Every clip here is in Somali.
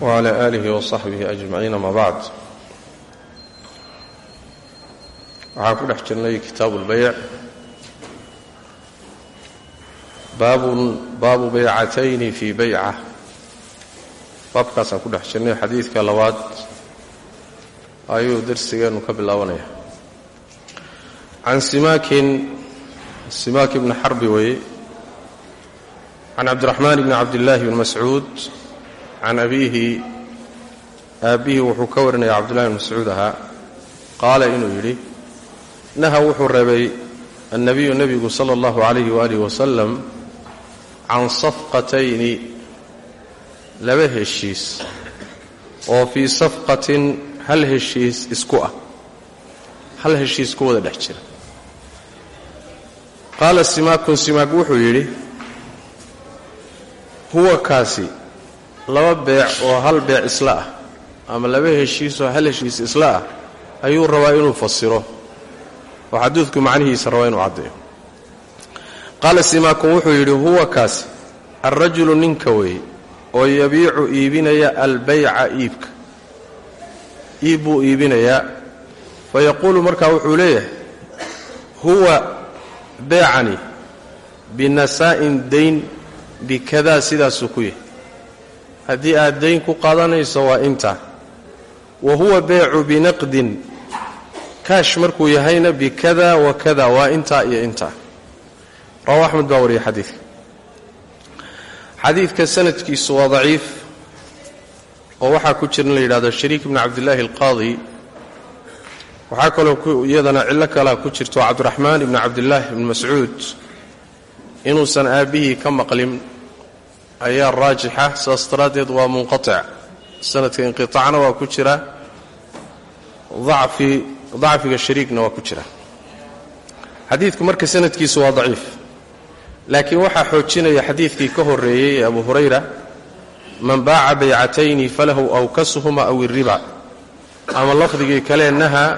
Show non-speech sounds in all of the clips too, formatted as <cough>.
wcala aalihi wasaxbihi ajmaciin ama bacd waxaan ku dhex jirnay kitaabu اlbayc baabu baycatayni fii bayca baabkaasaan ku dhex jirnay xadiidka labaad. Ayuu darsigeennu ka bilaabanaya can simaakin simaak ibni xarbi weye can cabdiraxmaan ibni cabd illaahi bn mascuud can abiihi aabbihii wuxuu ka warinaya cabdullahi bn mascuud ahaa. Qaala inuu yidhi naha wuxuu reebay annabiyu nebigu sala allahu calayhi waaalih wasalam can safqatayni laba heshiis oo fii safqatin hal heshiis isku ah. Hal heshiis ku wada dhex jira. Qaala simaakun simaak wuxuu yidhi huwa kaasi laba beec oo hal beec isla ah ama laba heshiisoo hal heshiis isla ah ayuu rabaa inuu fasiro. Oo xadiidku macnihiisa rabaa inuu caddeeyo. Qaala simaakun wuxuu yidhi huwa kaasi alrajulu ninka weeye oo yabiicu iibinaya albayca iibka. Iib buu iibinayaa fa yaquulu markaa wuxuu leeyahay huwa beecani binasaa'in dayn bikadaa sidaasuu ku yahay haddii aad dayn ku qaadanayso waa intaa wa huwa beecu binaqdin. Kaash markuu yahayna bikada wa kada waa intaa iyo intaa rawa axmed baa wariyay xadiidka xadiidka sanadkiisu waa daciif oo waxaa ku jira in la yidhahdo shariik ibni cabdillaahi alqaadi. Waxaa kaloo iyadana cillo kalea ku jirto cabdiraxmaan ibni cabdillaahi ibni mascuud. Inuusan aabbihii ka maqlin ayaa raajixa saas daraaddeed waa munqatic sanadka inqiطaacna waa ku jira dacfi dacfiga shariigna waa ku jira. Xadiidku marka sanadkiisu waa daciif laakiin waxaa xoojinaya xadiidkii ka horreeyey ee abu hurayra man baaca baycatayni falahu awkasuhuma aw iriba ama lafdigii kalee nahaa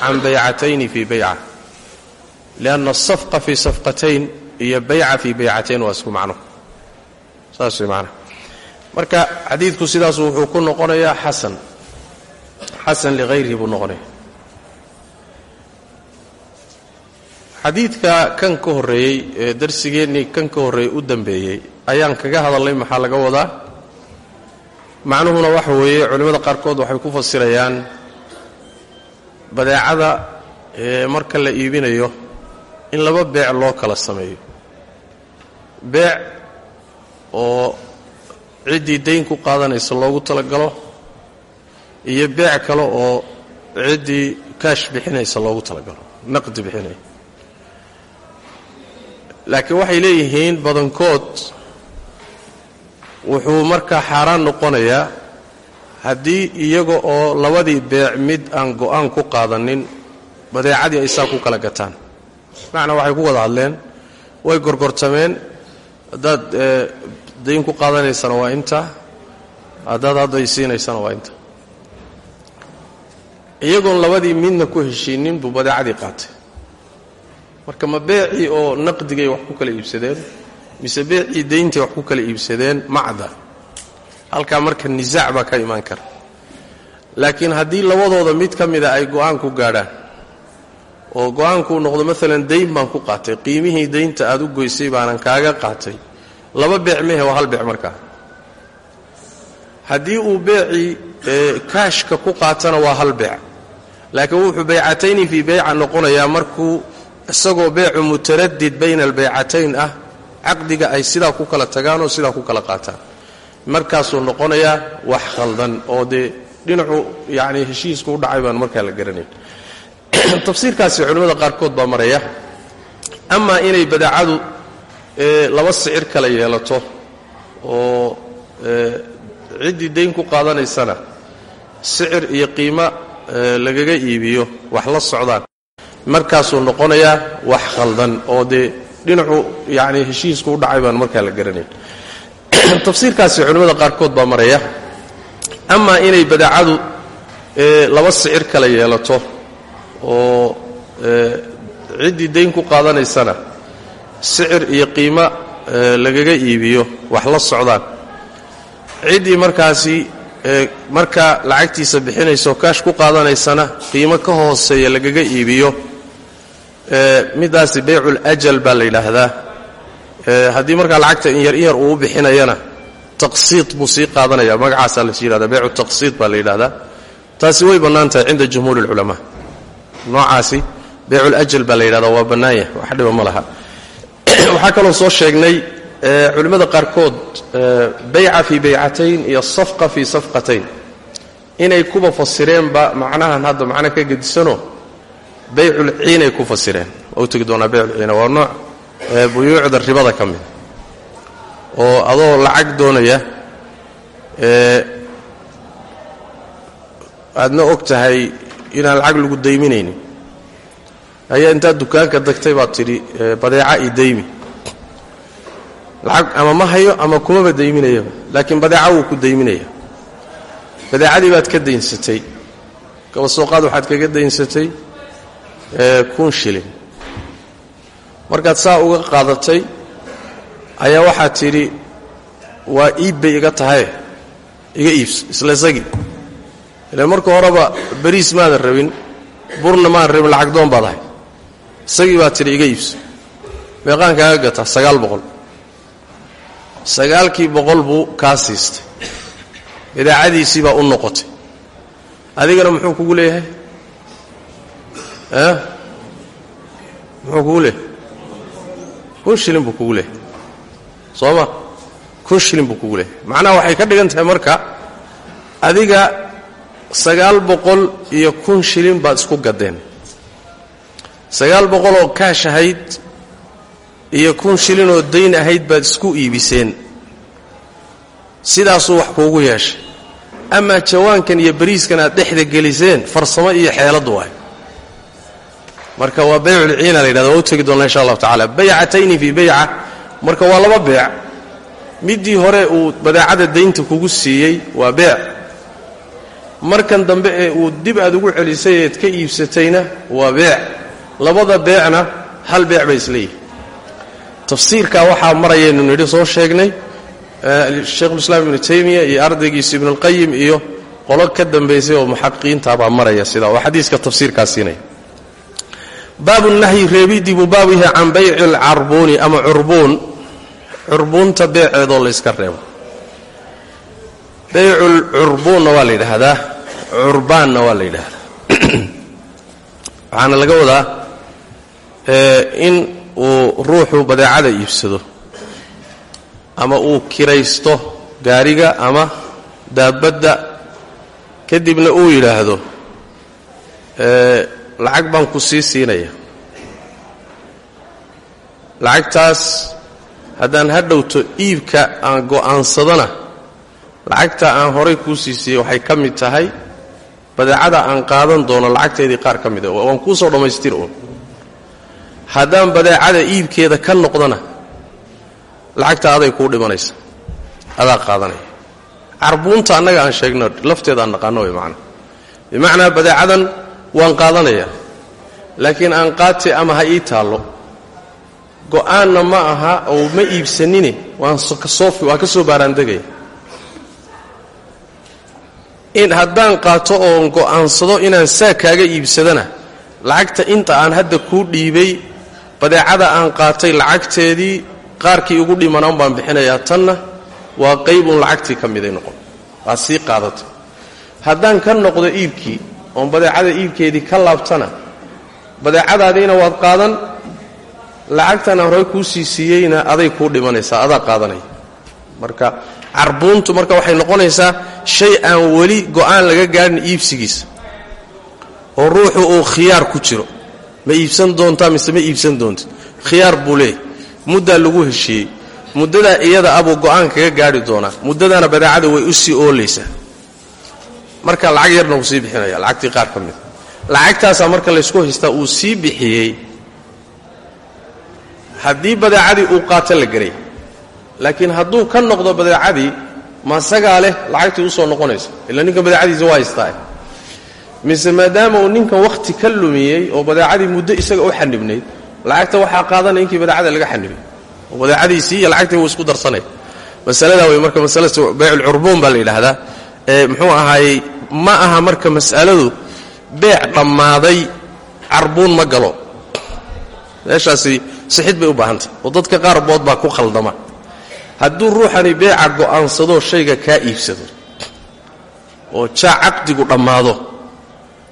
can baycatayni fii bayca. Lianna asafqa fii safqatayn iyo bayca fii baycatayn waa isku macno saas macnaha marka xadiidku sidaasu wuxuu ku noqonayaa xasan. Xasan likhayrihi buu noqonaya. Xadiidka kan ka horreeyey ee darsigeennii kan ka horreeyey u dambeeyey ayaan kaga hadalnay maxaa laga wadaa? Macnuhuna waxa weeye culimmada qaarkood waxay ku fasirayaan badeecada ee marka la iibinayo in laba beec loo kala sameeyo. Beec oo ciddii dayn ku qaadanaysa loogu talagalo iyo beec kale oo ciddii kaash bixinaysa loogu talagalo naqdi bixinaya laakiin waxay leeyihiin badankood wuxuu markaa xaaraan noqonayaa haddii iyaga oo labadii beec mid aan go'aan ku qaadanin badeecadii ay saa ku kala gataan. Macnaa waxay ku wada hadleen way gorgortameen haddaad dayn ku qaadanaysana waa inta haddaad hadday siinaysana waa inta. Iyagoon labadii midna ku heshiinin buu badeecadii qaatay. Marka ma beecii oo naqdigay wax ku kala iibsadeen mise beecii dayntay wax ku kala iibsadeen macda halkaa marka nisaac baa ka imaan kara. Laakiin haddii labadooda mid ka mida ay go'aan ku gaadhaan oo go'aankuu noqdo maalan dayn baan ku qaatay qiimihii daynta aad u goysay baanan kaaga qaatay laba beec mehe waa hal beec markaa. Haddii uu beecii kaashka ku qaatana waa hal beec. Laakiin wuxuu baycatayni fii bayca noqonayaa markuu isagoo beecu mutaradid bayna albaycatayn ah caqdiga ay sidaa ku kala tagaan oo sidaa ku kala qaataan. Markaasuu noqonayaa wax khaldan oo dee dhinacu yacni heshiisku u dhacay baan markaa la garanayn. <clears throat> Tafsiirkaasi culimmada qaarkood baa maraya. Amaa inay badeecadu laba sicir kala yeelato oo ciddii dayn ku qaadanaysana sicir iyo qiimo lagaga iibiyo wax la socdaan. Markaasuu noqonayaa wax khaldan oo dee dhinacu yacni heshiisku u dhacay baan markaa la garanayn. <clears throat> Tafsiirkaasi culimmada qaarkood baa maraya. Amaa inay badeecadu laba sicir kala yeelato oo ciddii dayn ku qaadanaysana sicir iyo qiimo lagaga iibiyo wax la socdaan. Ciddii markaasi markaa lacagtiisa bixinayso kaash ku qaadanaysana qiimo ka hooseeya lagaga iibiyo. Middaasi baycul ajal baa la yidhaahdaa. Haddii markaa lacagta in yar in yar uu bixinayana taqsiid buu sii qaadanaya. Magacaasaa la yidhahdaa baycu taqsiid baa la yidhahdaa taasi way bannaan tahay cinda jumhuuri اlculamaa noocaasi baycul ajal baa la yidhahdaa waa bannaan yahay wax dhiba ma laha waxaa kaloo soo sheegnay culimmada qaarkood bayca fii baycatayn iyo safqa fii safqatayn inay kuba fasireenba macnahan hadda macno ka gedisanoo bayculciinay ku fasireen. U tegi doonaa bayculciina waa nooc buyuucda ribada ka mid oo adoo lacag doonaya aadna og tahay inaan lacag lagu dayminaynin. Ayaa intaad dukaanka dagtay baad tidhi badeeca i daymi lacag ama ma hayo ama kumaba dayminayaba laakiin badeeca wuu ku dayminaya badeecadii baad ka daynsatay gabasooqaad waxaad kaga daynsatay kun shilin. Markaad saa uga qaadatay ayaa waxaad tidhi waa iib bay iga tahaye iga iibso isla isagii ilaan marka horeba bariis maadan rabin burna maadan rabin lacag doon baad ahay. Isagii baad tidhi iga iibso meeqaan kaaga gataa sagaal boqol sagaalkii boqol buu kaa siistay. Idaacadiisii baa u noqotay. Adigana muxuu kugu leeyahay? Muxuu kugu leeyahay? Kun shilin buu kugu leeyahay. Soo ma? Kun shilin buu kugu leeyahay. Macnaha waxay ka dhigan tahay marka adiga sagaal boqol iyo kun shilin baad isku gaddeen. Sagaal boqol oo kaash ahayd iyo kun shilin oo dayn ahayd baad isku iibiseen. Sidaasuu wax kuugu yeeshay. Amaa jawaankan iyo bariiskan aad dhexda geliseen farsamo iyo xeelad waay. Marka waa bayculciina la yidhahda waa u tegi doonnaa insha allahu tacala baycatayni fii bayca marka waa laba beec middii hore uu badeecada daynta kugu siiyey waa beec markan dambe ee uu dib aad ugu celisay eed ka iibsatayna waa beec labada beecna hal beec bay isleeyihin tafsiirkaa waxaa marayaynu nidhi soo sheegnay sheikhulislaam ibnu taymiya iyo ardaygiisa ibnuulqayim iyo qolo ka dambaysay oo muxaqiqiinta baa maraya sidaa oo xadiiska tafsiirkaa siinaya. Baabu nahyi reebidii buu baabu yahay can bayci alcarbuuni ama curbuun. Curbuunta beeceedoo layska reebo. Baycul curbuunna waa la yidhaahdaa curbaanna waa la yidhaahdaa. <clears throat> Waxaana laga wadaa in uu ruuxu badeecada iibsado ama uu kiraysto gaariga ama daabadda kadibna uu yidhaahdo lacag baan ku sii siinaya. Lacagtaas haddaan ha dhowto iibka aan go'aansadana lacagta aan horay kuu sii siiyey waxay ka mid tahay badeecada aan qaadan doono lacagteedii qaar ka mida waan kuu soo dhammaystir uun haddaan badeecada iibkeeda ka noqdana lacagta aday kuu dhimanaysa. Adaa qaadanaya. Carbuunta annaga aan sheegno lafteeda aan naqaano way macana bimacnaa badeecadan waan qaadanayaa laakiin aan qaati ama ha ii taallo. Go'aanna ma aha oo ma iibsanine waan waa ka soo baaraandegaya. In haddaan qaato oon go'aansado inaan saa kaaga iibsadana lacagta inta aan hadda kuu dhiibay badeecada aan qaatay lacagteedii qaarkii ugu dhimanaan baan bixinayaa tanna waa qaybun lacagtii ka miday noqon. Waa sii qaadatay. Haddaan ka noqdo iibkii oon badeecada iibkeedii ka laabtana badeecadaadiina waad qaadan lacagtan aan hore kuu sii siiyeyna aday kuu dhimanaysaa adaa qaadanaya marka carbuuntu marka waxay noqonaysaa shay aan weli go'aan laga gaadhin iibsigiisa oo ruuxu uu khiyaar ku jiro ma iibsan doontaa mise ma iibsan doonta? Khiyaar buu leeyahy muddaa lagu heshiiyey. Muddadaa iyada abuu go'aan kaga gaadhi doonaa. Muddadaana badeecada way u sii oolaysaa. Marka lacag yarna wuu sii bixinaya lacagtii qaar ka mida lacagtaasaa marka laysku haystaa uu sii bixiyey. Haddii badeecadii uu qaato la geray laakiin hadduu ka noqdo badeecadii masagaa leh lacagtii u soo noqonaysa. Ila ninkan badeecadiisa waa haystaa mise maadaama uu ninkan wakhti ka lumiyey oo badeecadii muddo isaga u xanibnayd lacagta waxaa qaadanaya inkii badeecada laga xanibay oo badeecadiisii iyo lacagtii wuu isku darsanaya masaladaa wey marka masalada beyculcurbuun baa la yidhaahdaa. Ee muxuu ahaayey ma aha marka mas'aladu beec dhammaaday carbuun ma galo. Meeshaasi sixid bay u baahantah oo dadka qaar bood baa ku khaldama. Hadduu ruuxani beeca go'aansadoo shayga kaa iibsado oo jaa caqdigu dhammaado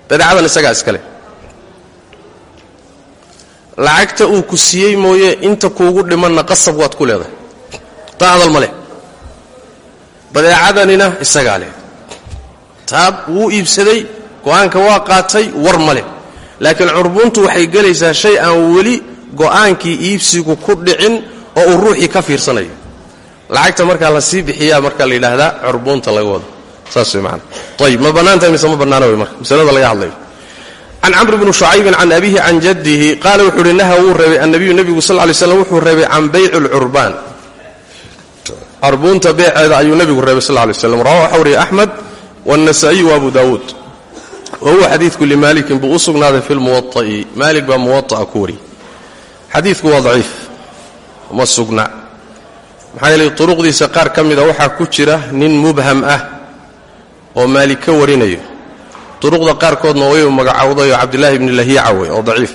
badeecadan isagaa iskale lacagta uu ku siiyey mooye inta kuugu dhimanna qasab waad ku leedahay. Taa ma leh. Badeecadanina isagaa leh. Taa wuu iibsaday go'aanka waa qaatay war ma leh. Laakiin curbuuntu waxay gelaysaa shay aan weli go'aankii iibsigu ku dhicin oo uu ruuxii ka fiirsanayo. Lacagta markaa la sii bixiyaa marka la yidhaahdaa curbuunta laga wado saas way maana ayib ma bannaantahay mise ma bannaana wey marka masalada laga hadlayo can camr bni shucaybin can abihi can jaddihi qaala wuxuu uhi naha wuu reebay annabiyu nebigu sal ly slam wuxuu reebay can bayci lcurbaan curbuunta beeceeda ayuu nebigu reebay sal lay slam rawahu waxa wariye axmed wاnasaa'iy waabu daawuud wa huwa xadiidku limaalikin buu u sugnaaday fi lmuwaطa'i maalik baa muwaطa'a ku wariyey xadiidku waa daciif ma sugna maxaa yeelay turuqdiisa qaar ka mida waxaa ku jira nin mubham ah oo maalik ka warinayo. Duruqda qaarkoodna wayuu magacowdayo cabdilaahi bni lahiica wey oo daciif.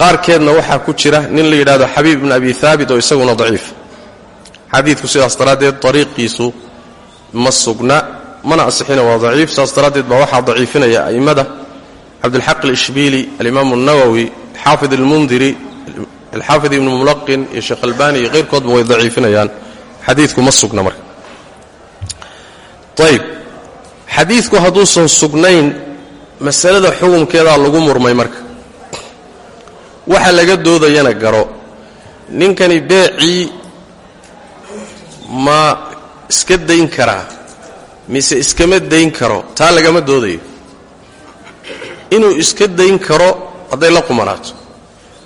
Qaarkeedna waxaa ku jira nin la yidhahdo xabiib ibni abi haabit oo isaguna daciif. Xadiidku sidaas daraaddeed dariiqiisu ma sugna mana asixina waa daciif. Saas daraaddeed baa waxaa daciifinaya a'immada cabdilxaq alishbiili alimaamu alnawowi xaafid almundiri alxaafid ibnu mulaqin iyo sheekh albani iyo keyrkoodba way daciifinayaan. Xadiidku ma sugna marka ayb. Xadiidku hadduusan sugnayn masalada xukunkeedaa lagu murmay marka. Waxa laga doodayana garo. Ninkani beecii ma iska dayn karaa mise iskama dayn karo taa lagama doodayo. Inuu iska dayn karo hadday la qumanaato.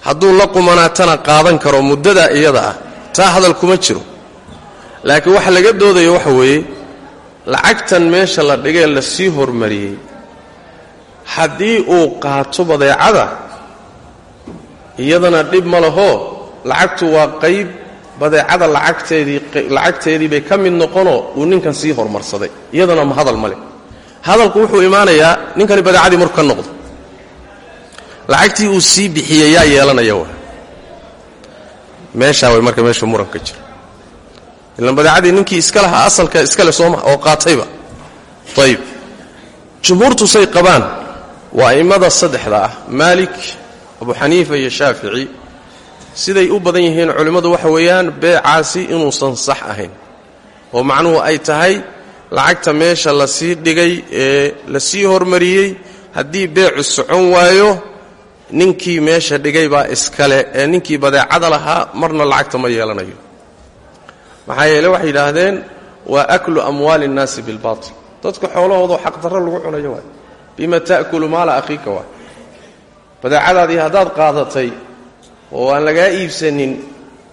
Hadduu la qumanaatana qaadan karo muddadaa iyada ah taa hadal kuma jiro. Laakiin waxa laga doodaya waxa weeye lacagtan meesha la dhigee la sii hormariyey. Haddii uu qaato badeecada iyadana dhib ma lahoo lacagtu waa qayb badeecada lacagteedii lacagteedii bay ka mid noqonoo uu ninkan sii hormarsaday. Iyadana ma hadal ma leh. Hadalku wuxuu imaanayaa ninkani badeecadii marku ka noqdo. Lacagtii uu sii bixiyey yaa yeelanaya wa meeshaa way marka meesha muranka jira ilan badeecadii ninkii iska lahaa asalka iskale sooma oo qaatayba. Ayib jumhuurtu say qabaan waa a'immada saddexda ah maalik abu xaniifa iyo shaafici. Siday u badan yihiin culimmadu waxa weeyaan beecaasi inuusan sax ahayn. Oo macnuhu ay tahay lacagta meesha la sii dhigay ee la sii hormariyey haddii beecu socon waayo ninkii meesha dhigay baa iskale ee ninkii badeecada lahaa marna lacagta ma yeelanayo maxaa yeele waxay yidhaahdeen waa aklu amwaali innaasi bilbaatil. Dadka xoolahoodao xaqdarro lagu cunayo waay. Bima ta'kulu maala akhiika waay. Badeecadaadii haddaad qaadatay oo aan lagaa iibsanin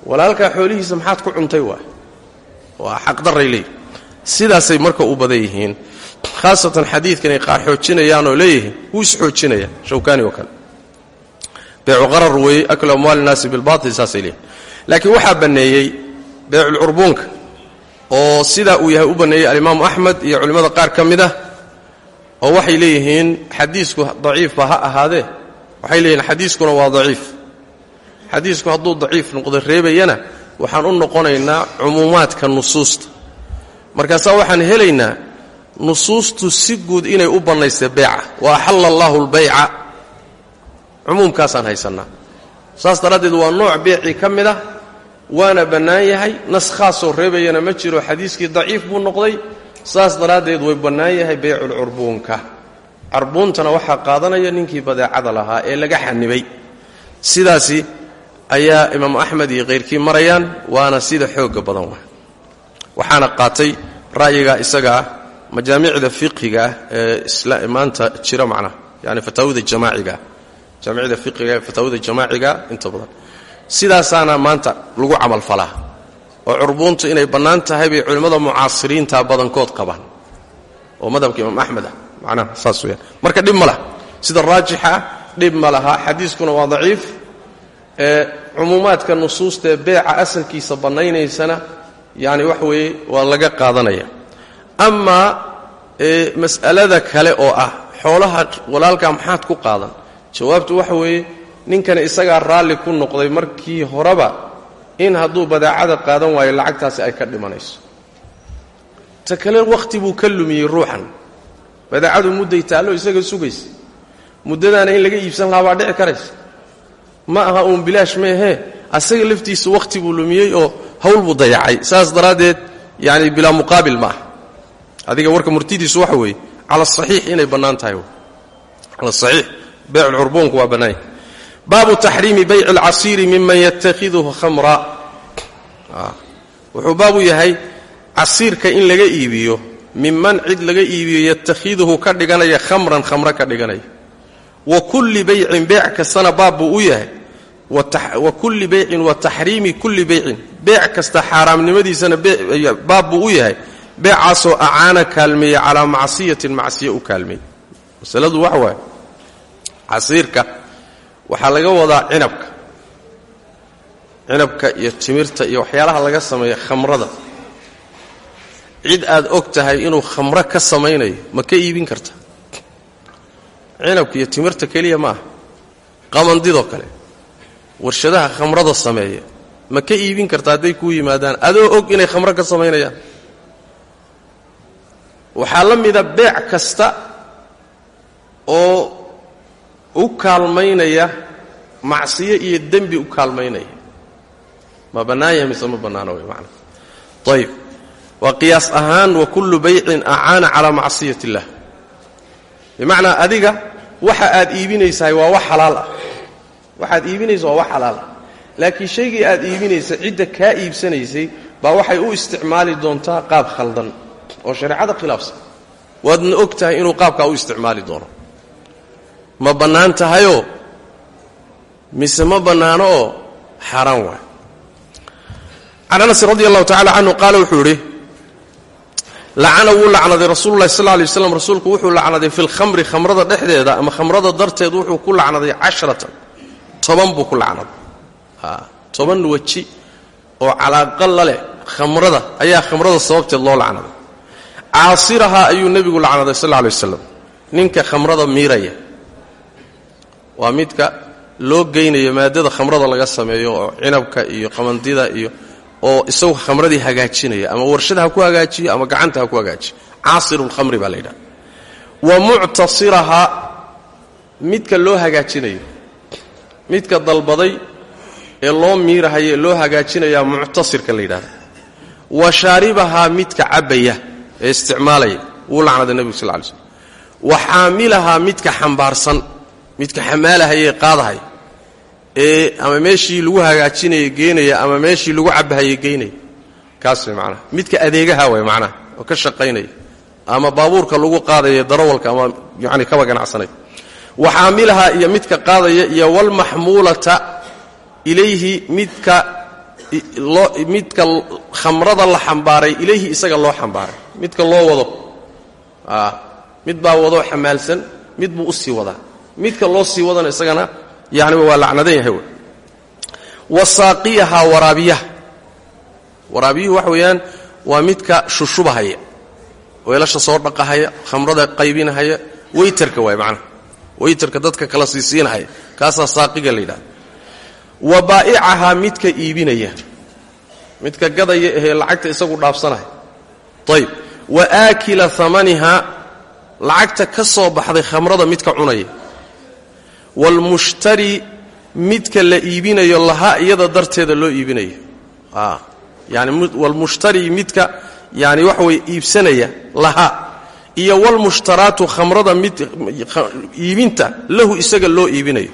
walaalkaa xoolihiisa maxaad ku cuntay waay. Waa xaqdarray leeyihi sidaasay marka u badan khaasatan xadiidkan ay qaar xoojinayaan oo leeyihiin wuu isxoojinaya shawkaani oo kale. Qarar weeye aklu amwaali innaasi bilbaatil saasay leeyihiin laakiin waxaa banneeyey beeculcurbuunka oo sidaa uu yahay u banneeyey alimaamu axmed iyo culimmada qaar ka mid ah oo waxay leeyihiin xadiisku daciifba ha ahaadee waxay leeyihiin xadiiskuna waa daciif. Xadiisku hadduu daciif noqdo reebayana waxaan u noqonaynaa cumuumaadka nusuusta. Markaasaa waxaan helaynaa nusuustu si guud inay u bannaystay beeca wa axalla allaahu lbayca cumuumkaasaan haysannaa. Saas daraaddeed waa nooc beecii ka mid ah waana bannaan yahay nas khaasoo reebayana ma jiro xadiiskii daciif buu noqday saas daraaddeed way bannaan yahay beyculcurbuunka carbuuntana waxaa qaadanaya ninkii badeecada lahaa ee laga xanibay sidaasi ayaa imaamu axmed iyo kayrkii marayaan waana sida xoogga badan wa waxaana qaatay ra'yigaa isaga ah majaamicda fiqiga ee maanta jira macnaha yani fataawida jamaaciga. Jaamicda fiqiga ee fataawida jamaaciga inta badan sidaasaana maanta lagu camalfalaa oo curbuuntu inay bannaan tahay bay culimmada mucaasiriinta badankood qabaan. oo madhabka imaam axmed ah macnaha saas weyaan marka dhib ma laha. Sida raajixa ah dhib ma laha. Xadiiskuna waa daciif. Ee cumuumaadka nusuustaee beeca asalkiisa bannaynaysana yani wax weeye waa laga qaadanaya. Amaa mas'alada kale oo ah xoolaha walaalkaa maxaad ku qaadan? Jawaabtu waxa weeye ninkani isagaa raalli ku noqday markii horeba in hadduu badeecada qaadan waayo lacagtaasi ay ka dhimanayso. Ta kale wakhti buu ka lumiyey ruuxan. Badeecadu mudday taallo isaga sugaysa. Muddadaana in laga iibsan lahaa baa dhici karaysa. Ma aha uun bilaash meehee asaga laftiisa wakhti buu lumiyey oo hawl buu dayacay. Saas daraaddeed yani bilaa muqaabil ma aha. Adiga warka murtidiisu waxa weeye cala asaxiix inay bannaan tahay. Cala asaxiix beyculcurbuunku waa bannaanya baabu taxriimi bayci alcasiiri miman yatakhiduhu khamra. Wuxuu baabu yahay casiirka in laga iibiyo miman cid laga iibiyo yatakhiduhu ka dhiganaya khamran khamro ka dhiganaya. Wa kulli baycin beec kastana baab u yahay. Wa kulli baycin wa taxriimi kulli baycin beec kasta xaaraamnimadiisana baab buu u yahay. Beecaasoo acaana kaalmeeya calaa macsiyatin macsiya u kaalmeeya. Masaladu waxa waaye casiirka waxaa laga wadaa cinabka. Cinabka iyo timirta iyo waxyaalaha laga sameeya khamrada. Cid aad og tahay inuu khamro ka samaynayo ma ka iibin karta. Cinabka iyo timirta keliya ma aha. Qamandidoo kale warshadaha khamrada sameeya ma ka iibin karta hadday kuu yimaadaan. Adoo og inay khamro ka samaynayaan. Waxaa la mida beec kasta oo u kaalmaynaya macsiyo iyo dembi u kaalmaynaya. Ma bannaan mise ma bannaano way macana ayib waa qiyaas ahaan wa kullu baycin acaana calaa macsiyat illah bimacnaa adiga waxa aad iibinaysahay waa wax xalaal ah. Waxaad iibinaysa waa wax xalaal ah. Laakiin shaygii aad iibinaysa cidda kaa iibsanaysay baa waxay u isticmaali doontaa qaab khaldan oo shareecada khilaafsan. Waadna og tahay inuu qaabkaa u isticmaali doono ma bannaan tahayoo mise ma bannaano oo xaaraan waay. Can anas radi allahu tacala canhu qaala wuxuu idhi lacana wuu lacnaday rasuulu llahi sal lay waslam rasuulku wuxuu lacnaday fi lkhamri khamrada dhexdeeda ama khamrada darteed wuxuu ku lacnaday casharatan toban buu ku lacnaday toban weji oo calaaqa la leh khamrada ayaa khamrada sababteed loo lacnaday caasirahaa ayuu nebigu lacnaday sal lay waslam ninka khamrada miiraya waa midka loo geynayo maadada khamrada laga sameeyo oo cinabka iyo qamandida iyo oo isagu khamradii hagaajinaya ama warshada ha ku hagaajiyo ama gacanta ha ku hagaajiyo caasiru lkhamri baa la yidhaha. Wa muctasirahaa midka loo hagaajinayo. Midka dalbaday ee loo miirahayo loo hagaajinayaa muctasirka la yidhahda wa shaaribahaa midka cabbaya ee isticmaalaya wuu lacnaday nebigu sal lay slm wa xaamilahaa midka xambaarsan midka xamaalahayee qaadahaya ee ama meeshii lagu hagaajinaya geenaya ama meeshii lagu cabahaya geynaya kaas way macnaha. Midka adeegaha way macnaha oo ka shaqaynaya ama baabuurka lagu qaadaya darawalka ama yani kaba ganacsanaya wa xaamilahaa iyo midka qaadaya iyo walmaxmuulata ilayhi midka midka khamrada la xambaaray ilayhi isaga loo xambaaray. Midka loo wado mid baa wadoo xamaalsan mid buu u wadaa midka loo sii wadana isagana yani waa lacnadan yahay w wa saaqiyahaa waraabiyaha. Waraabiyuhu waxa weeyaan waa midka shushubahaya weelasha soo dhaqahaya khamrada qaybinahaya weytarka waay macnaha. Weytarka dadka kala siisiinahaya kaasaa saaqiga la yidhahda. Wa baa'icahaa midka iibinaya. Midka gadaya ahee lacagta isagu dhaafsanaya ayb wa aakila amanihaa lacagta ka soo baxday khamrada midka cunaya waalmushtari midka la iibinayo lahaa iyada darteeda loo iibinayo. Yani walmushtari midka yani waxa weye iibsanaya lahaa iyo walmushtaraatu khamrada mid iibinta lahu isaga loo iibinayo.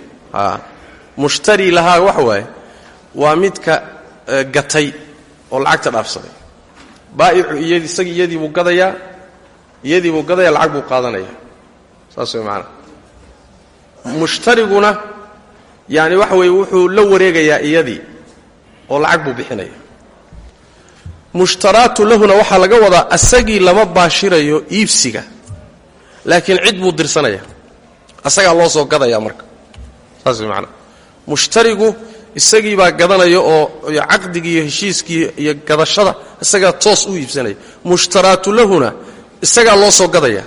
Mushtari lahaa waxa waaye waa midka gatay oo lacagta dhaafsaday. Baa'icu isaga iyadii buu gadayaa iyadii buu gadaya lacag buu qaadanaya. Saas way macanaa mushtariguna yani waxa weeye wuxuu la wareegayaa iyadii oo lacag buu bixinaya mushtaraatu lahuna waxaa laga wadaa asagii lama baashirayo iibsiga laakiin cid buu dirsanaya. Asagaa loo soo gadaya marka. Saas way macanaa mushtarigu isagii baa gadanaya oo caqdigii iyo heshiiskii iyo gadashada isagaa toos u iibsanaya. Mushtaraatu lahuna isagaa loo soo gadaya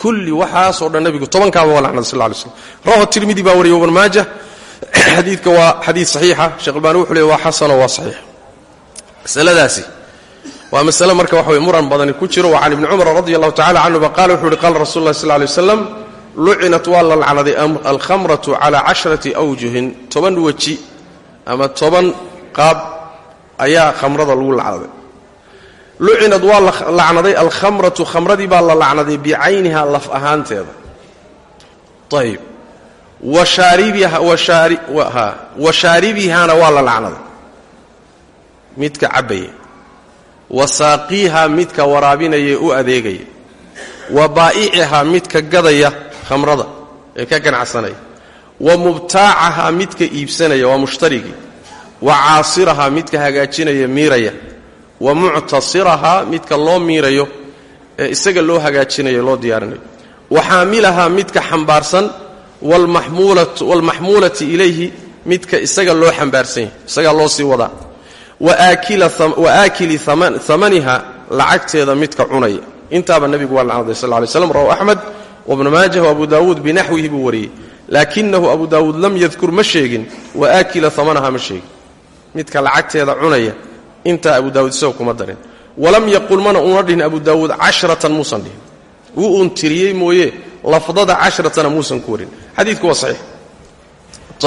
kulli waxaasoo dhan nabigu tobankaaba waa lacnada sal ly slm rawahu tirmidi baa wariyay ibn maaja. Xadiidka waa xadiid saxiixa. Sheekh albani wuxuu leey waa xasanoo waa saxiix. Masaladaasi waa masale marka waxa wey muran badani ku jiro. Wa can ibni cumar radi allahu tacala canhuma qaala wuxuu yihi qaala rasul sl lay waslam lucinat waa la lacnaday alkhamratu cala casharati awjuhin. Toban weji ama toban qaab ayaa khamrada lagu lacnaday lucinad waa la lacnaday alkhamratu khamradii baa la lacnaday bicayniha laf ahaanteeda. Ayib wa shaaribihaana waa la lacnaday. Midka cabbaya. Wa saaqiiha midka waraabinaya u adeegaya. Wa baa'iciha midka gadaya khamrada ee ka ganacsanaya. Wa mubtaacaha midka iibsanaya waa mushtarigii wa caasiraha midka hagaajinaya miiraya wa muctasiraha midka loo miirayo ee isaga loo hagaajinayo loo diyaarinayo. Wa xaamilaha midka xambaarsan waalmaxmuulati ilayhi midka isaga loo xambaarsan yahay isagaa loo sii wadaa. Wa aakili amaniha lacagteeda midka cunaya. Intaaba nebigu waa lacnaday sal lay slam rawahu axmed wabnu wa abu daawuud binaxwihi buu wariyey. Laakinahu abu daawuud lam yadkur ma sheegin. Wa aakila amanaha ma sheegin. Midka lacagteeda cunaya intaa abu daawuud isagoo kuma darin. Walam yaqul mana uuna dhihin abu daawuud cashratan muusan dhihin. Wuu uun tiriyey mooye lafdada casharatana muusan ku warin. Xadiidku waa saxiix.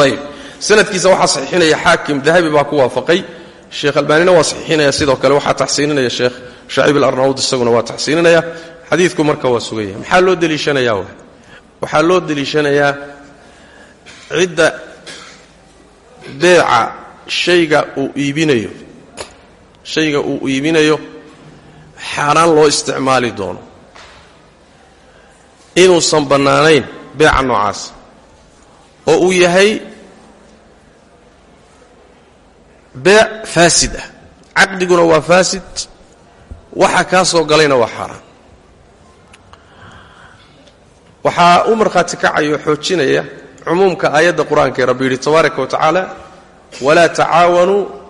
Ayib sanadkiisa waxaa saxiixinaya xaakim dahabi baa ku waafaqay. Sheekh albaanina waa saxiixinaya sidoo kale waxaa taxsiininaya sheekh shaciib alarnaud isaguna waa taxsiininaya. Xadiidku marka waa sugaya. Maxaa loo deliishanayaa w waxaa loo deliishanayaa cidda beeca shayga uu iibinayo shayga uu iibinayo xaaraan loo isticmaali doono. Inuusan bannaanayn beeca noocaas oo uu yahay beec faasid ah. Caqdiguna waa faasid waxa kaa soo galayna waa xaaraan. Waxaa u markhaati kacayo xoojinaya cumuumka aayadda qur'aanka ee rabbi yidhi tabaaraka wa tacaala walaa tacaawanuu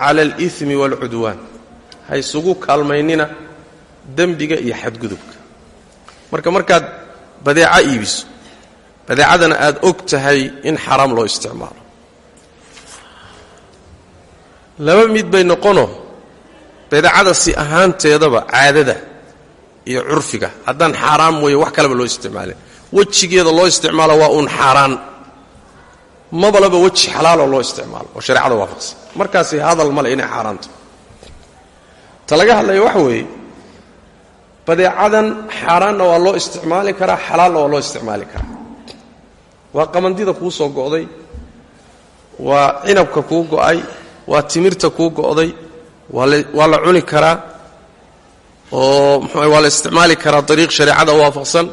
cala alimi waalcudwaan ha isugu kaalmaynina dembiga iyo xadgudubka. Marka markaad badeeco iibiso badeecadana aad og tahay in xaraam loo isticmaalo. Laba mid bay noqono badeecada si ahaanteedaba caadada iyo curfiga. Haddaan xaaraam mooye wax kaleba loo isticmaalin. Wejigeeda loo isticmaalo waa uun xaaraan mabalaba weji xalaaloo loo isticmaalo oo shareecada waafaqsan. Markaasi hadal male inay xaaraanto. Ta laga hadlaya waxa weeye badeecadan xaaraanna waa loo isticmaali karaa xalaalna waa loo isticmaali karaa. Waa qamandida kuu soo go'day waa cinabka kuu go'ay waa timirta kuu go'day waa la cuni karaa oo mxu waa la isticmaali karaa dariiq shareecada waafaqsan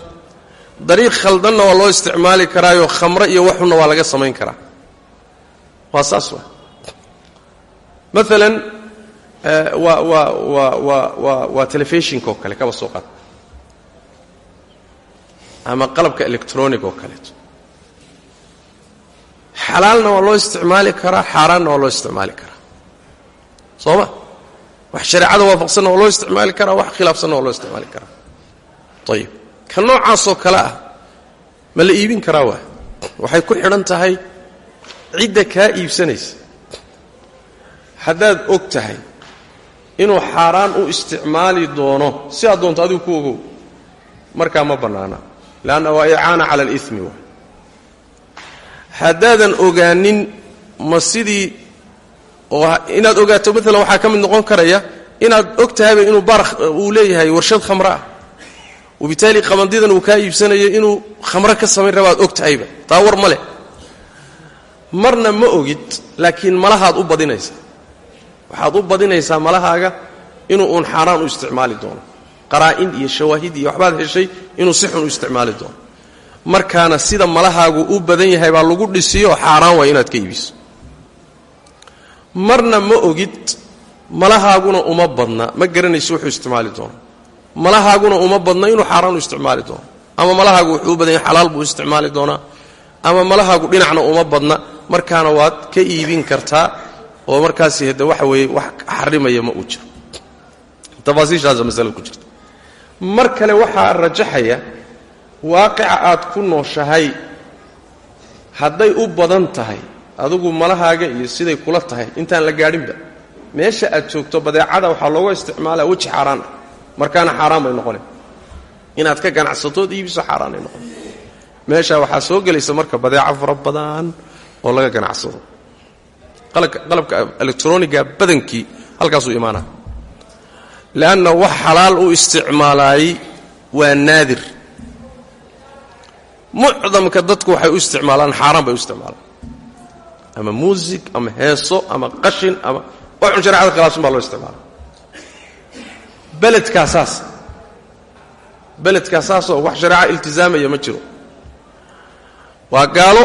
dariiq khaldanna waa loo isticmaali karaayoo khamre iyo waxunna waa laga samayn karaa. Waa saas wa maalan waa waa waa waa waa waa telefishinka oo kale kaba soo qaad. Ama qalabka electronic oo kaleeto. Xalaalna waa loo isticmaali karaa xaaraanna waa loo isticmaali karaa. Soo ma wax shareecada waafaqsanna waa loo isticmaali karaa wax khilaafsanna waa loo isticmaali karaa. Ayib ka noocaasoo kale ah ma la iibin karaa waa? Waxay ku xidhan tahay cidda kaa iibsanaysa. Haddaad og tahay inuu xaaraan u isticmaali doono si aad doonto adigu ku ogow markaa ma bannaana. Leanna waa icaana cala alimi waay haddaadan ogaanin ma sidii oo inaad ogaato maalan waxaa ka mid noqon karaya inaad og tahayba inuu baar uu leeyahay warshad khamre ah wabitaali qabandidan uu kaa iibsanayo inuu khamre ka samayn raba aad og tahayba taa war ma leh. Marna ma ogid laakiin malahaad u badinaysaa waxaad u badinaysaa malahaaga inuu uun xaaraan u isticmaali doono. Qaraa'in iyo shawaahid iyo waxbaad heshay inuu si xun u isticmaali doono. Markaana sida malahaagu u badan yahay baa lagu dhisiyo xaaraan waay inaad ka iibiso. Marna ma ogid malahaaguna uma badna. Ma garanayso wuxuu isticmaali doono malahaaguna uma badna inuu xaaraan u isticmaali doono. Ama malahaagu wuxuu u badan yahay xalaal buu isticmaali doonaa. Ama malahaagu dhinacna uma badna. Markaana waad ka iibin kartaa oo markaasi hade waxa weeye wax xarimaya ma uu jiro. Tafaasiishaasa masalada ku jirta. Mar kale waxaa rajaxaya waaqica aad ku nooshahay hadday u badan tahay adigu malahaaga iyo siday kula tahay intaan la gaadhinba. Meesha aad joogto badeecada waxaa looga isticmaalaa weji xaaraan ah markaana xaaraan bay noqonay inaad ka ganacsatood iibiso xaaraanay noqon meesha waxaa soo gelaysa marka badeeco fara badan oo laga ganacsado. Qalabka electroniga badankii halkaasuu imaanaa. Leanna wax xalaal u isticmaalaayey waa naadir. Mucdamka dadku waxay u isticmaalaan xaaraan bay u isticmaalaan. Ama muusig ama heeso ama qashin ama waxun sharecada khilaafsan baa loo isticmaala beledkaa saas. Beledkaa saasoo wax shareeca iltizaamaya ma jiro. Waa gaalo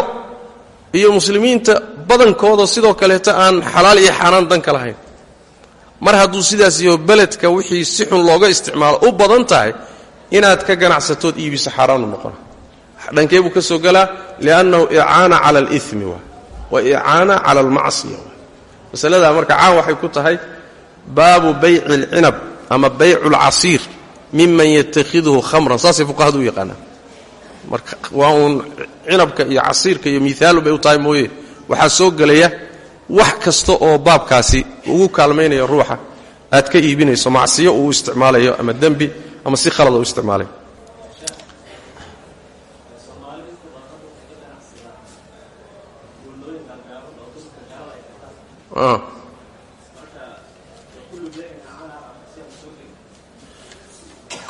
iyo muslimiinta badankooda sidoo kaleeta aan xalaal iyo xaaraan danka lahayn. Mar hadduu sidaas yaho beledka wixii si xun looga isticmaalo u badan tahay inaad ka ganacsatood iibiso xaaraanu noqona dhankee buu ka soo gelaa liannahu icaana cala alimi waay wa icaana cala almacsiya waay masaladaa marka caan waxay ku tahay baabu bayci alcinab ama baycu alcasiir miman yatakhiduhu khamran. Saasay fuqahadu u yaqaanaan. Marka waa uun cinabka iyo casiirka iyo miaalu bay u tahay mooye. Waxaa soo gelaya wax kasta oo baabkaasi ugu kaalmaynaya ruuxa. Aad ka iibinayso macsiyo uu isticmaalayo ama dembi ama si khalada u isticmaalayo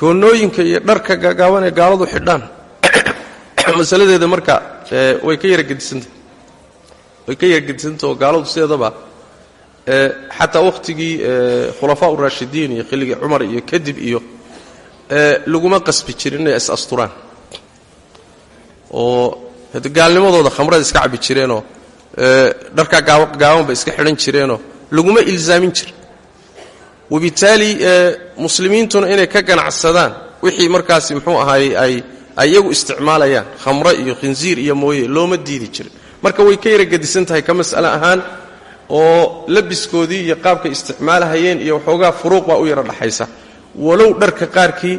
goonooyinka iyo dharka gaagaaban ee gaaladu xidhaan. <coughs> Masaladeeda marka way ka yara gedisanta way ka yara gedisanta oo gaaladu sideedaba xataa wakhtigii khulafaa urashidiin iyo xilligii cumar iyo kadib iyo laguma qasbi jirin inay is asturaan oo gaalnimadooda khamrada iska cabbi jireenoo dharkaa gaaban bay iska xidhan jireenoo laguma ilzaamin jir wabitaali muslimiintuna inay ka ganacsadaan. Wixii markaasi muxuu ahaayey ay iyagu isticmaalayaan. Khamro iyo khinsiir iyo mooye looma diidi jirin. Marka way ka yara gedisan tahay ka mas'ale ahaan oo labiskoodii iyo qaabkay isticmaalahayeen iyo waxoogaa furuuq baa u yara dhaxaysa. Walow dharka qaarkii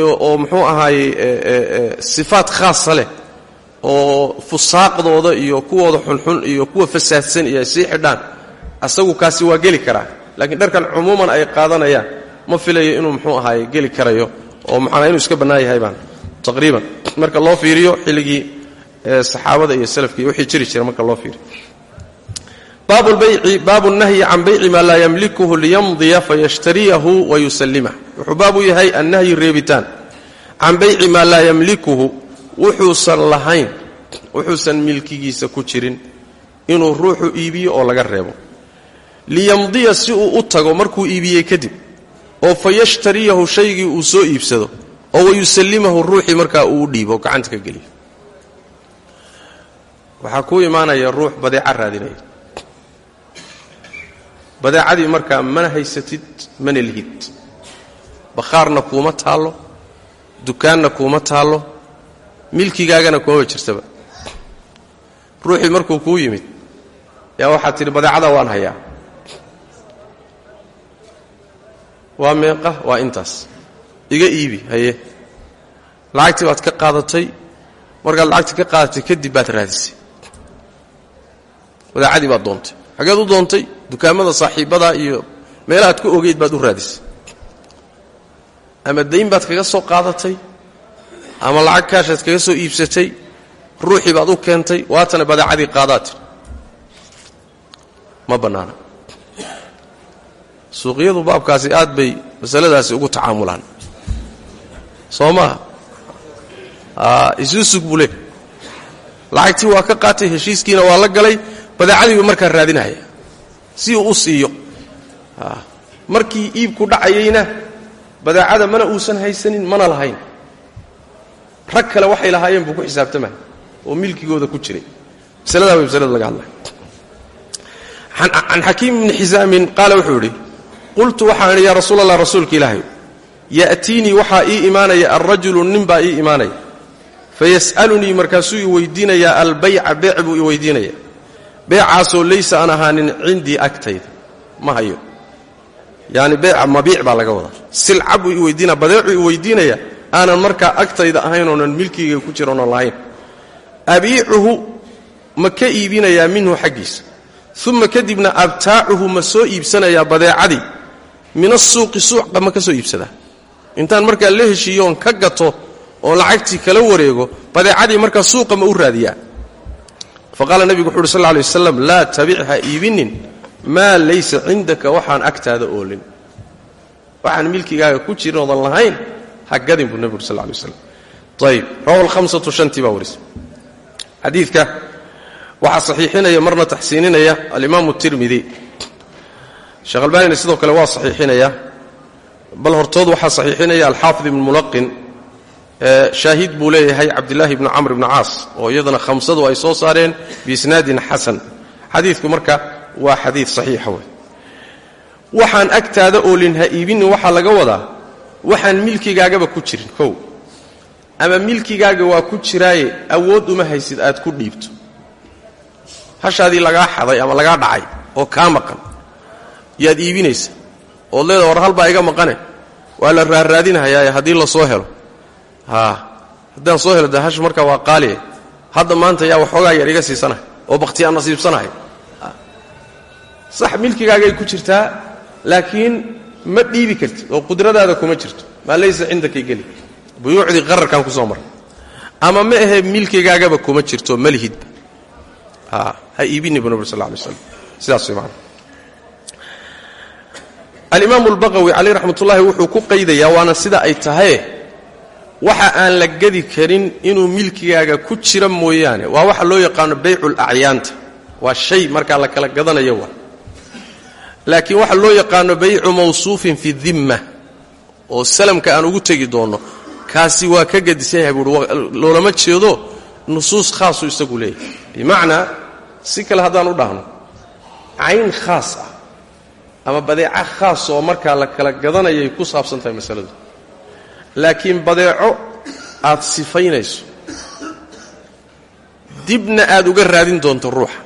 oo muxuu ahaayey sifaat khaasa leh oo fusaaqdooda iyo kuwooda xunxun iyo kuwa fasaadsan iyo ay sii xidhaan asagu kaasi waa geli karaa laakiin dharkan cumuuman ay qaadanayaan ma filayo inuu muxuu ahaaye geli karayo oo maxaa inuu iska bannaan yahay baan taqriiban. Marka loo fiiriyo xilligii saxaabada iyo salafka iyo wixii jiri jira marka loo fiiriyo. Baabu nahyi can bayci maa laa yamlikuhu liyamdiya fayashtariyahu wayusallimah wuxuu baabu yahay annahyi reebitaan. Can bayci maa laa yamlikuhu wuxuusan lahayn wuxuusan milkigiisa ku jirin inuu ruuxu iibiyo oo laga reebo liyamdiya si uu u tago markuu iibiyey kadib oo fa yashtariyahu shaygii uu soo iibsado oo wayusallimahu ruuxii markaa uu dhiibo gacanta ka geliyo. Waxaa kuu imaanaya ruux badeeca raadinaya. Badeecadii markaa mana haysatid mana lihid. Bakhaarna kuuma taallo dukaanna kuuma taallo milkigaagana kumaba jirtaba. Ruuxii markuu kuu yimid yaa waxaad tidhi badeecada waan hayaa waa meeqa waa intaas. Iga iibi haye. Lacagtii baad ka qaadatay markaad lacagtii ka qaadatay kadib baad raadisay. Badeecadii baad doontay. Xageed u doontay dukaamada saaxiibbadaa iyo meelahaad ku ogeyd baad u raadisay. Ama dayn baad kaga soo qaadatay ama lacag kaashaad kaga soo iibsatay ruuxii baad u keentay waatana badeecadii qaadaati ma bannaana suuqyadu baabkaasi aad bay masaladaasi ugu tacaamulaan. Soo maaha isuu sug buu lacagtii waa ka qaatay heshiiskiina waa la galay badeecadiibu markaa raadinaya. Si uu u siiyo. Markii iibku dhacayeyna badeecada mana uusan haysanin mana lahayn. Rag kale waxay lahaayeen buu ku xisaabtamay oo milkigooda ku jiray. Masaladaa way masalada laga hadlay. Can xakiim ibni xisaamin qaala wuxuu yidhi qultu waxaan idhi yaa rasuul allah rasuulka ilaahay ya'tiinii waxaa ii imaanaya alrajulu nin baa ii imaanaya. Fayas'alunii markaasuu i weydiinayaa albayca beec buu i weydiinaya beecaasoo laysa aan ahaanin cindii agtayda ma hayo. Yaani beeca mabiic baa laga wadaa. Silca buu i weydiinaya badeecuu i aanan markaa agtayda ahayn oonan milkigayga ku jira oonan lahayn. Abiicuhu ma ka iibinayaa minhu xaggiisa. Uma kadibna abtaacuhu ma soo iibsanayaa badeecadii min asuuqi suuqa ma ka soo iibsadaa intaan markaa la heshiiyo oon ka gato oo lacagtii kala wareego badeecadii markaa suuqa ma u raadiyaa. Faqaala nebigu wuxu uhi sal alay waslam laa tabic ha iibinin maa laysa cindaka waxaan agtaada oolin. Waxaan milkigaaga ku jirin oodan lahayn ha gadin buu nebigu uri sal lay waslam ayib rawahu alhamsatu shantii baa warisa xadiidka waxaa saxiixinaya marna taxsiininaya alimaamu tirmidi sheekh albaanina sidoo kale waa saxiixinaya. Bal hortood waxaa saxiixinaya alxaafid ibn mulaqin. Shaahid buu leeyahay cabdilaahi ibnu camr ibnu caas oo iyadana khamsadu ay soo saareen biisnaadin xasan. Xadiidku marka waa xadiid saxiixa wey waxaan agtaada oolin ha iibinin waxaa laga wadaa waxaan milkigaagaba ku jirin kow. Ama milkigaaga waa ku jiraaye awood uma haysid aad ku dhiibto. Hashaadii lagaa xaday ama lagaa dhacay oo kaa maqan yaad iibinaysa. Ood leeda war halbaa iga maqane. Waa la raarraadinhayaaye haddii la soo helo. Haddaan soo helo de hash markaa waa qaaliye hadda maanta yaa waxoogaa yar iga siisanahay oo bakhtiyaan nasiibsanahay. Sax milkigaagay ku jirtaa laakiin ma dhiibi kartid oo qudradaada kuma jirto. Maa laysa cindakay geli. Buyuucdii qararkan ku soo maray ama ma ahe milkigaagaba kuma jirto malihidba ha iibini bu nabur sal lay slam sidaas alimaamu albaqawi caleyh raxmatullaahi wuxuu ku qaydayaa waana sida ay tahaye waxa aan la gedi karin inuu milkigaaga ku jira mooyaane. Waa waxa loo yaqaano baycul acyaanta. Waa shay markaa la kala gadanayo waa. Laakiin waxa loo yaqaano baycu mawsuufin fi dimma oo salamka aan ugu tegi doonno kaasi waa ka gedisan yahay buuhi loolama jeedo? Nusuus khaasu isagu leeyahay. Bimacnaa si kale haddaan u dhahno cayn khaas ah ama badeeco khaas oo markaa la kala gadanayay ku saabsan tahay masaladu. Laakiin badeeco aad sifaynayso dibna aad uga raadin doonto ruuxa.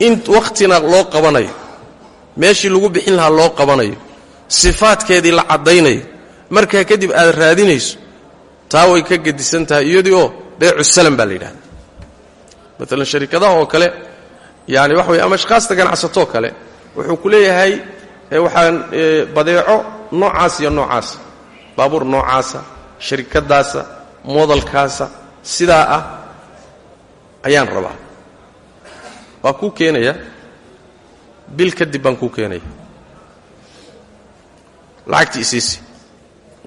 In wakhtina loo qabanayo meeshii lagu bixin lahaa loo qabanayo sifaadkeedii la caddaynayo markaa kadib aad raadinayso taa way ka gedisan tahay iyadii oo beecu salam baa la yidhahda maalan sharikadaha oo kale yaani waxa weye ama ashkhaasta ganacsatoo kale wuxuu ku leeyahay waxaan badeeco noocaas iyo noocaasa baabuur noocaasa sharikadaasa moodalkaasa sidaa ah ayaan rabaa. Waa kuu keenaya bil kadib baan kuu keenaya. Lacagtii isiisi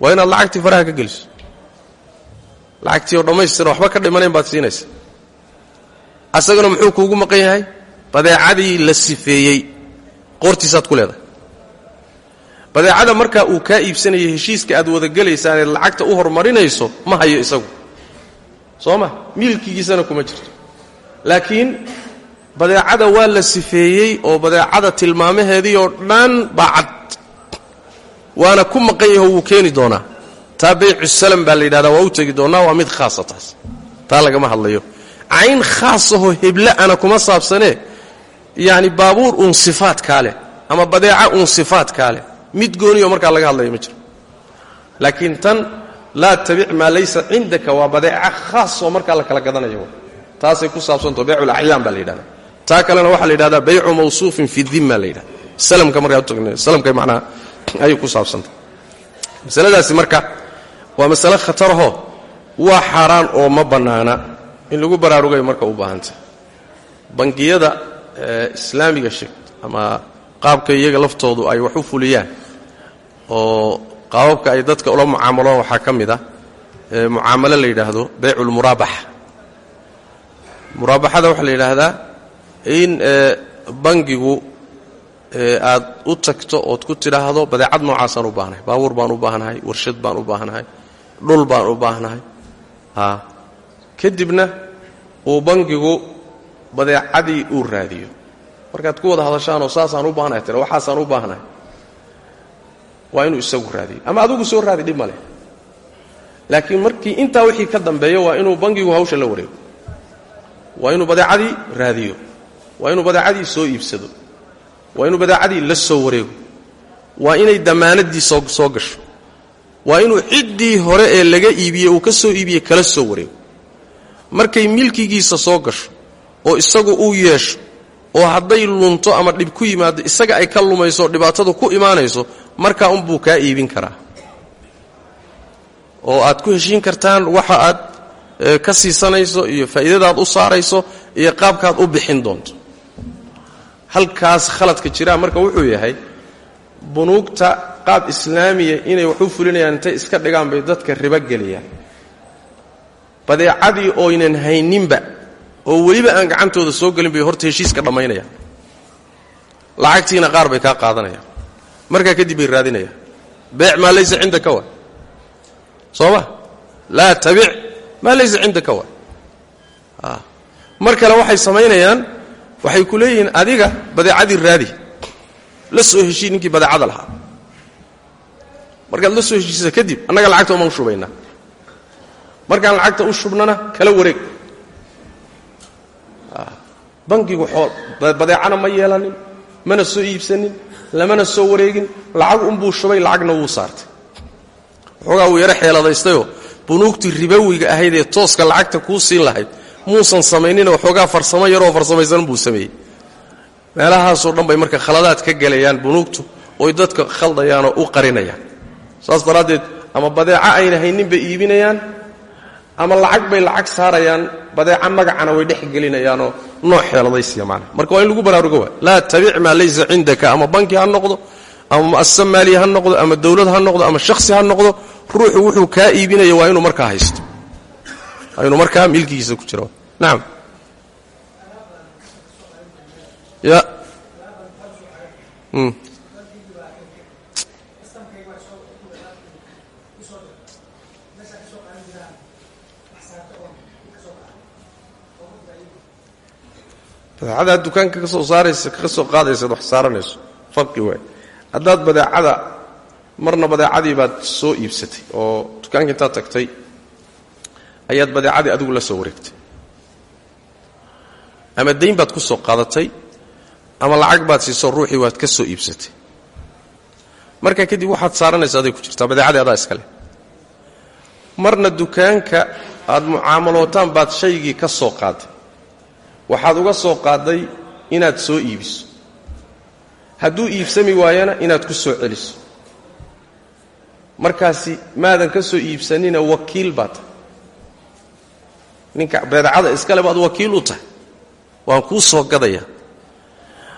waa inaad lacagtii faraha ka geliso. Lacagtii oo dhammaystiran waxba ka dhimanayn baad siinaysa. Asaguna muxuu kuugu maqan yahay? Badeecadii la sifeeyey qoortiisaad ku leedahay. Badeecada markaa uu kaa iibsanayay heshiiska aad wadagelaysaan eed lacagta u horumarinayso ma hayo isagu. Soo ma? Milkigiisana kuma jirto. Laakiin badeecada waa la sifeeyey oo badeecada tilmaamaheedii oo dhan baa cad. Waana ku maqan yaho wuu keeni doonaa. Taa baycu salam baa la yidhahdaa waa u tegi doonaa waa mid khaasa taas. Taa lagama hadlayo. Cayn khaasahoo heble ana kuma saabsanee yacni baabuur uun sifaadkaa leh ama badeeca uun sifaadkaa leh mid gooniyo markaa laga hadlaya ma jiro. Laakiin tan laa tabic maa laysa cindaka waa badeeca khaasoo markaa la kala gadanayo. Taasay ku saabsantaho baycul acyaan baa la yidhahdaa. Taa kalena waxaa la yidhahdaa baycu mawsuufin fi dimma la yidhahda salamka markaa utagna salamka macnaha ayay ku saabsantahay masaladaasi marka waa masale khatarahoo waa xaaraan oo ma bannaana. In lagu baraarugay marka u baahantah bangiyada islaamiga sheegto ama qaabka iyaga laftoodu ay wax u fuliyaan oo qaababka ay dadka ula mucaamaloon waxaa ka mid ah mucaamalo la yidhaahdo bayculmuraabaxa muraabaxada waxaa la yidhaahdaa in bangigu aad u tagto ood ku tidhaahdo badeecad noocaasaan u baahnahay baabuur baan u baahnahay warshad baan u baahnahay dhul baan u baahnahay kadibna uu bangigu badeecadii uu raadiyo. Markaad ku wada hadashaanoo saasaan u baahnahay tira waxaasaan u baahnahay. Waa inuu isagu raadiyo ama adigu soo raadi dhib ma leh. Laakiin markii intaa wixii ka dambeeyo waa inuu bangigu hawsha la wareego. Waa inuu badeecadii raadiyo. Waa inuu badeecadii soo iibsado. Waa inuu badeecadii la soo wareego. Waa inay dammaanaddii soo gasho. Waa inuu ciddii hore ee laga iibiyey uu ka soo iibiyey kala soo wareego. Markay milkigiisa soo gasho oo isagu uu yeesho oo hadday lunto ama dhib ku yimaado isaga ay ka lumayso dhibaatadu ku imaanayso markaa unbuu kaa iibin karaa. Oo aad ku heshiin kartaan waxa aad ka siisanayso iyo faa'iidadaad u saarayso iyo qaabkaad u bixin doonto. Halkaas khaladka jiraa marka wuxuu yahay bunuugta qaab islaamiya inay wax u fulinayaan intay iska dhigaan bay dadka ribo geliyaan. Badeecadii oynan hayninba oo weliba aan gacantooda soo gelin bay horta heshiiska dhammaynayaan lacagtiina qaar bay kaa qaadanayaan. Markaa kadib bay raadinayaan. Beec maa laysa cindaka wa? Soo ma? Laa tabic maa laysa cindaka wa? Mar kale waxay samaynayaan waxay ku leeyihiin adiga badeecadii raadi. La soo heshii ninkii badeecada lahaa. Markaad la soo heshiisa kadib annaga lacagta umaan shubaynaa markaan lacagta u shubnana kala wareeg bangigu badeecana ma yeelanin mana soo iibsanin lamana soo wareegin lacag unbuu shubay lacagna wuu saartay. Waxoogaa wuu yaro xeeladaystayoo bunuugtii ribowiga ahayd ee tooska lacagta kuu siin lahayd muusan samaynin waxoogaa farsamo yaroo farsamaysan buu sameeyey. Meelahaasoo dhan bay marka khaladaad ka gelayaan bunuugtu oy dadka khaldayaanoo u qarinayaan. Saas daraaddeed ama badeeco ayna haynin iibinayaan ama lacag bay lacag saarayaan badeeco magacana way dhex gelinayaanoo nooc xeeladaysiya macnaha. Marka waa in lagu baraarugo waa laa tabic maa laysa cindaka ama banki ha noqdo ama mu'asasa maaliya ha noqdo ama dawlad ha noqdo ama shakhsi ha noqdo ruuxu wuxuu kaa iibinaya waa inuu markaa haysto. Waa inuu markaa milkigiisa ku jiro. Nacam ya badeecadaad dukaanka ka soo saaraysa ka soo qaadaysaad wax saaranayso. Farqi waay haddaad badeecada marna badeecadii baad soo iibsatay oo dukaanka intaad tagtay ayaad badeecadii adigu la soo wareegtay. Ama dayn baad ku soo qaadatay ama lacag baad siiso ruuxii waad ka soo iibsatay. Markaa kadib waxaad saaranaysa aday ku jirtaa badeecadii adaa iskale marna dukaanka aad mucaamalootaan baad shaygii ka soo qaaday waxaad uga soo qaaday inaad soo iibiso. Hadduu iibsami waayana inaad ku soo celiso. Markaasi maadan ka soo iibsanina wakiil baa tahay. Ninka badeecada iskale baad wakiil u tahay. Waan kuu soo gadaya.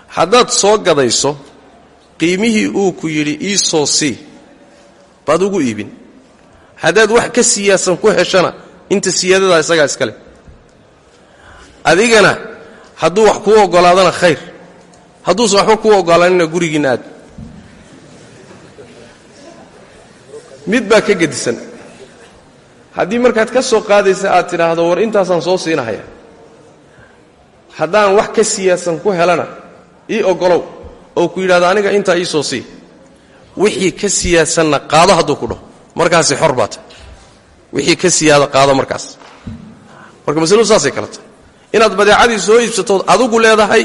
Haddaad soo gadayso qiimihii uu ku yidhi ii soo sii baad ugu iibin. Haddaad wax ka siyaasan ku heshana inta siyaadadaa isagaa iskale adigana hadduu wax kuu oggolaadana khayr. Hadduusan waxba kuu oggolaanina gurigiinna aad. Mid baa ka gedisan. Haddii markaad ka soo qaadaysa aad tidhaahdo war intaasaan soo siinahaya haddaan wax ka siyaasan ku helana ii oggolow oo ku yidhahdo aniga intaa ii soo sii. Wixii ka siyaasanna qaado hadduu ku dhaho. Markaasi xor baa tahy wixii ka siyaada qaado markaas. Marka masaladu saasay kala tahay inaad badeecadii soo iibsatood adigu leedahay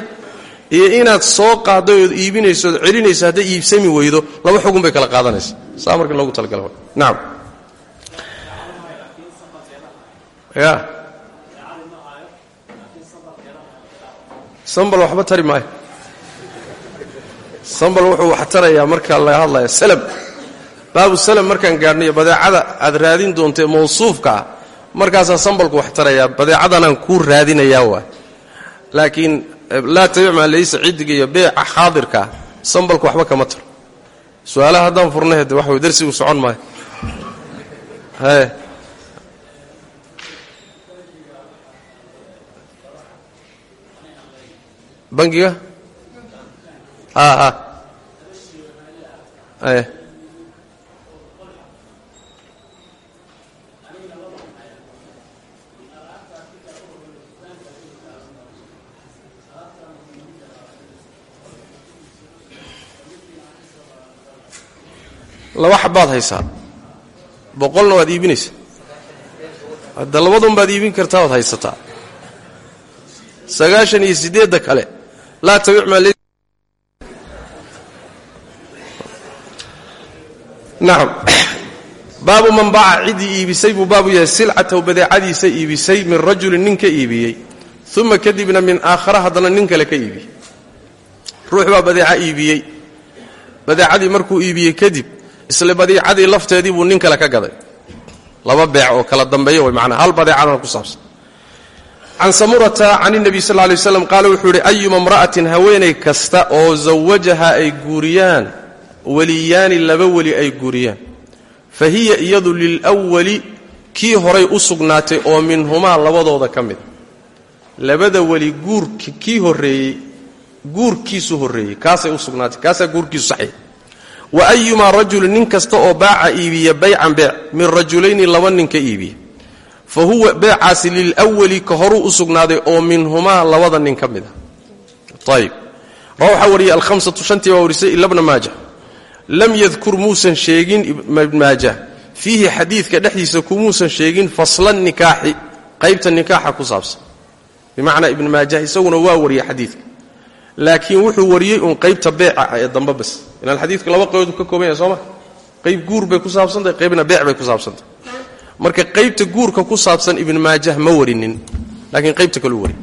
iyo inaad soo qaadday ood iibinayso ood celinayso hadday iibsami weydo laba xugun bay kala qaadanaysa. Saa marka loogu talagala nacam ya sambal waxba tari maayo. Sambal wuxuu wax tarayaa marka laga hadlaya salam. Baabu salam markaan gaadhnayo badeecada aad raadin doontee mawsuufka markaasaa sambalku wax tarayaa badeecadanaan kuu raadinayaa waa. Laakiin laa tabic maa laysa ciddiga iyo beeca xaadirkaa sambalku waxba kama taro. Su'aalaha haddaan furnay hade waxa way darsigu socon maayo. Haye bangiga? A a laba xabbaad haysaa. Boqolna waad iibinaysaa hadda labadun baad iibin kartaa waad haysataa. Sagaashan iyo siddeedda kale. Laa tabic maa nacam baabu man baaca ciddii iibisay buu baabu yahay silcatahu badeecadiisa iibisay min rajulin nin ka iibiyey. Uma kadibna min aakhara haddana nin kale ka iibiyey. Ruux baa badeeca iibiyey. Badeecadii markuu iibiyey kadib isla badeecadii lafteedii buu nin kale ka gaday. Laba beec oo kala dambeeya way macnaa hal badeecadana ku saabsan. Can samurata can الnabi sal ly slam qaala wuxuu yidhi ayuma imra'atin haweenay kasta oo zawajaha ay guuriyaan weliyaani laba weli ay guuriyaan. Fa hiya iyadu lilwali kii horay u sugnaatay oo minhumaa labadooda ka mida labada weli guurk kii horreeyey guurkiisu horreeyey kaasay u sugnaatay kaasaa guurkiisu saxya wa ayumaa rajulin nin kasta oo baaca iibiya baycan beec min rajulayni laba nin ka iibiya. Fa huwa beecaasi lilwali ka horuu u sugnaaday oo minhumaa labada nin ka mid a ayib ra waxaa wariyey alhamsatu shantii baa warisay ila bna maaja. Lam yadkur muusan sheegin maaja. Fiihi xadiidka dhexdiisa kumuusan sheegin fasla nikaaxi qaybta nikaaxa ku saabsan. Bimacnaa ibn maaja isaguna waa wariyey xadiidka laakiin wuxuu wariyey uun qaybta beeca ee dambe bas ilaan xadiidka laba qaybood ka kooban yahay soo ma? Qayb guur bay ku saabsantahay qaybna beec bay ku saabsantahay marka qaybta guurka ku saabsan ibn maajah ma warinin laakiin qaybta kaleu wari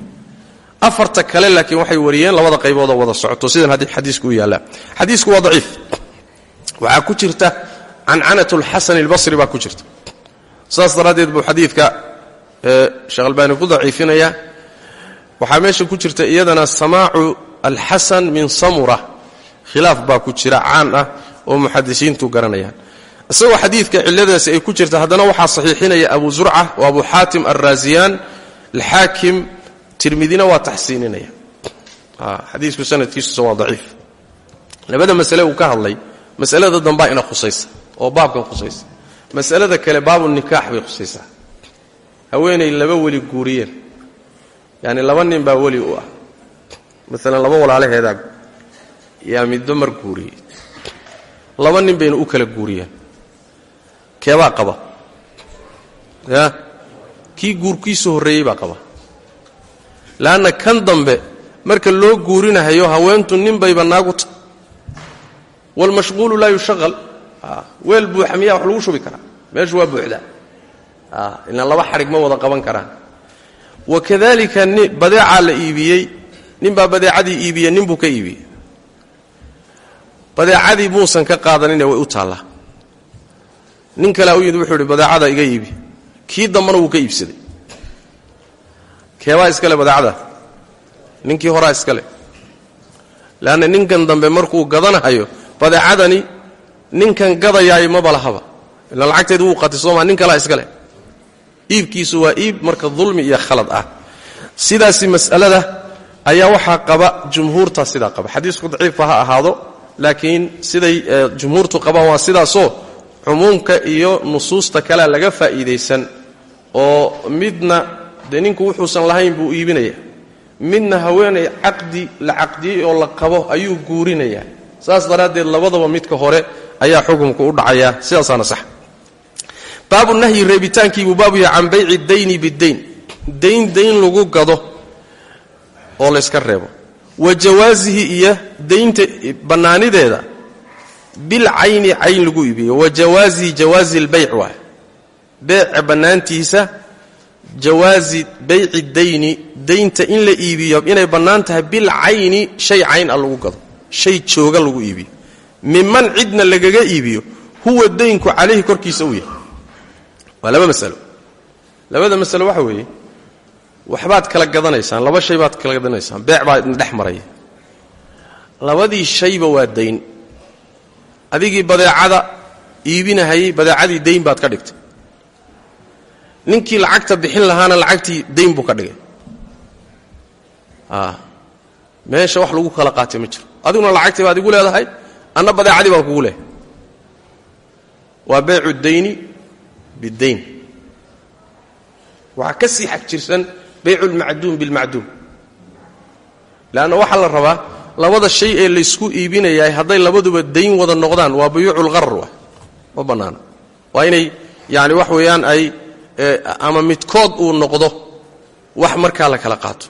afarta kale laakiin waxay wariyeen labada qayboodoo wada socoto sidan xadiisku u yaallaa. Xadiisku waa daciif. Waxaa ku jirta cancanat lxasan albasri baa ku jirta. Saas daraaddeed buu xadiidka sheekh ku daciifinayaa. Waxaa meesha ku jirta iyadana samaacu alxasan min samura. Khilaaf baa ku jira caan ah oo muxadisiintu garanayaan. Isagoo xadiidka ciladaasi ay ku jirta haddana waxaa saxiixinaya abu zurca oo abu xaatim alraasiyaan alxaakim tirmidina waa taxsiininaya. Xadiisku sanadkiisusa waa daciif. Labada masale uu ka hadlay masalada dambaa ina khusaysa oo baabkan khusaysa. Masalada kale baabu nikaax bay khusaysaa. Haweenay laba weli guuriyeen. Yani laba nin baa weli u ah maalan laba walaalaheedaa yaa midba mar guuriyey laba nin bayna u kala guuriyeen keebaa qaba? Ya? Kii guurkiisu horreeyey baa qaba. Leanna kan dambe marka loo guurinahayo haweentu nin bayba naagu ta waalmashquulu laa yushaqal weel buuxa miyaa wax lagu shubi karaa? Meeshu waa buuxdaa ilaan laba xadhig ma wada qaban karaan. Wakadalika badeecaa la iibiyey ninbaa badeecadii iibiyey ninbuu ka iibiyey badeecadii muusan ka qaadanine way u taallaa nin kalea u yimid wuxuu ihi badeecada iga iibi. Kii dambana wuu ka iibsaday. Keebaa iskale badeecada. Ninkii horaa iskale leanna ninkan dambe markuu gadanahayo badeecadani ninkan gadayaay maba lahaba ilaan lacagteedu wuu qatay sooma nin kalaa iskale iibkiisu waa iib marka dulmi iyo khalad ah. Sidaasi mas'alada ayaa waxaa qaba jumhuurtaa sidaa qaba. Xadiisku daciifa ha ahaado laakiin siday jumhuurtu qabaan waa sidaasoo cumuumka iyo nusuusta kalea laga faa'iidaysan oo midna dee ninku wuxuusan lahayn buu iibinaya. Midna haweenay caqdi la caqdiyey oo la qabo ayuu guurinayaa saas daraaddeed labadaba midka hore ayaa xukumku u dhacayaa sidaasaana sax. Baabu nahyi reebitaankiibuu baabu yahay can bayci dayni bidayn dayn dayn lagu gado oo layska reebo. Wa jawaasihi iyo daynta bannaanideeda bilcayni cayn lagu iibiyo. Wa jawaasihi jawaasi lbayc waay. Beeca bannaantiisa jawaasi bayci dayni daynta in la iibiyo inay bannaan tahay bilcayni shay cayn a lagu gado. Shay jooga lagu iibiyo. Miman cidna lagaga iibiyo huwa daynku calayhi korkiisa uu yahay. Waa laba masalo. Labada masalo waxa weeye waxbaad kala gadanaysaan laba shay baad kala gadanaysaan beec baa idin dhex labadii shayba waa dayn. Adigii badeecada iibinahayey badeecadii dayn baad ka dhigtay. Ninkii lacagta bixin lahaana lacagtii dayn buu ka dhigay. Meesha wax lagu kala qaatay ma jiro. Adiguna lacagtii baad igu leedahay anna badeecadii baan kugu leehay. Waa baycu dayni bidayn waxaa ka sii xag jirsan baycu lmacduum bilmacduum. Leanna waxaa la rabaa labada shay ee laysku iibinayahay hadday labaduba dayn wada noqdaan waa buyuucu lqarar wa ma bannaana inay yani wax weeyaan ay ama midkood uu noqdo wax markaa la kala qaato.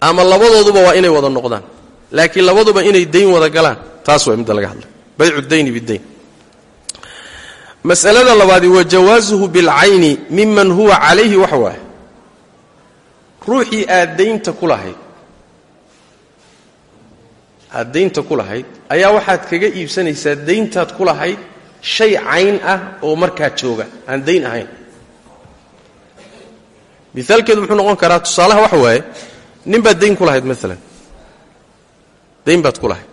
Ama labadooduba waa inay wada noqdaan. Laakiin labaduba inay dayn wada galaan taas waa midda laga hadlay. Baycu dayni bidayn masalada labaadi wa jawaasuhu bilcayni miman huwa calayhi waxa waaye ruuxii aad daynta ku lahayd. Aad daynta ku lahayd ayaa waxaad kaga iibsanaysaa dayntaad ku lahayd shay cayn ah oo markaa jooga aan dayn ahayn. Miaalkeedu muxuu noqon karaa tusaalaha waxa waaye nin baad dayn ku lahayd maalan dayn baad ku lahayd.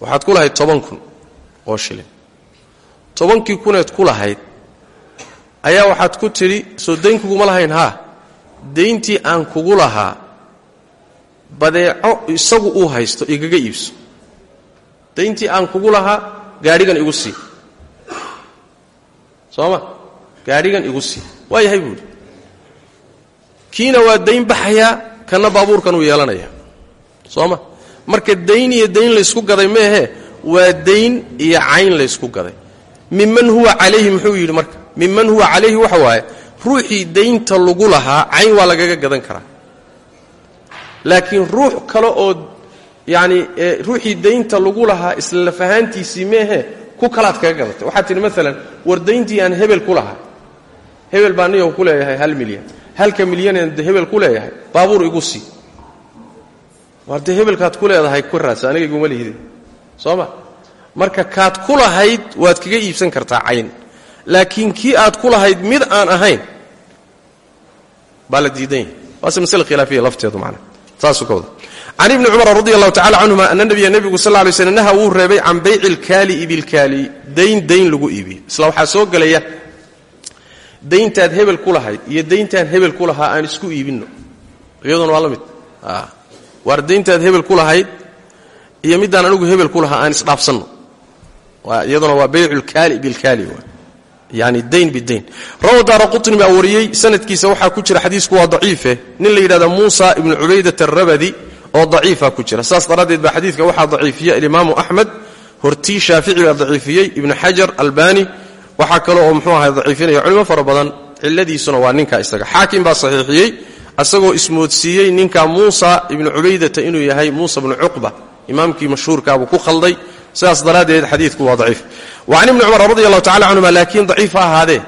Waxaad ku lahayd toban kun oo shilin. Tobankii kuneed ku lahayd ayaa waxaad ku tidhi soo dayn kuguma lahayn haa dayntii aan kugu lahaa badeeco isagu uu haysto igaga iibso. Dayntii aan kugu lahaa gaadhigan igu sii. Soo ma? Gaadhigan igu sii. Waa yahay buuhi kiina waa dayn baxayaa kanna baabuurkan uu yeelanaya soo ma? Marka dayn iyo dayn laysku gaday meehe waa dayn iyo cayn laysku gaday. Miman huwa calayhi muxuu yidhi marka? Miman huwa calayhi waxa waaye ruuxii daynta lagu lahaa cayn waa lagaga gadan karaa. Laakiin ruux kale oo yacani ruuxii daynta lagu lahaa isla lafahaantiisii meehe ku kalaad kaga gadatay. Waxaad tidhi maalan war dayntii aan hebel ku lahaa. Hebel baa niyow ku leeyahay hal milyan. Halka milyaneen hebel ku leeyahay baabuur igu sii. War dee hebelkaad ku leedahay ku raasa aniga iguma lihide soo ma? Marka kaad ku lahayd waad kaga iibsan kartaa cayn. Laakiin kii aad ku lahayd mid aan ahayn baa la diidan yahay waase masle khilaafiya lafteedu macna. Saasuu ka wada can ibni cumar radi allahu tacala canhuma ana nabiya nebigu sal lay slm naha wuu reebay can bayci lkaali'i bilkaali dayn dayn lagu iibiyo isla waxaa soo gelaya dayntaad hebel ku lahayd iyo dayntaan hebel ku lahaa aan isku iibinno. Iyaduna waa la mid. Waar dayntaad hebel ku lahayd iyo middaan anigu hebel ku lahaa aan isdhaafsanno iyaduna waa baycu lkaali bilkaali yani dayn bidayn rawa daara qutni baa sanadkiisa waxaa ku jira xadiisku waa daciife. Nin la yidhahda muusa ibnu cubaydat arabadi oo daciifa ku jira. Saas daraaddeed baa xadiidka waxaa daciifiya alimaamu axmed hortii shaafici baa daciifiyey ibnu xajar albani waxaa kale oo muxuu ahay daciifinaya culimo fara badan waa ninka isaga. Xaakim baa saxiixiyey asagoo ismoodsiiyey ninka muusa ibnu cubaydata inuu yahay muusa bnu cuqba. Imaamkii mashhuurkaabuu ku khalday. Sidaas daraaddeed xadiidku waa daciif wa can ibni cumar radi allahu tacala canhuma laakiin daciif ha ahaadee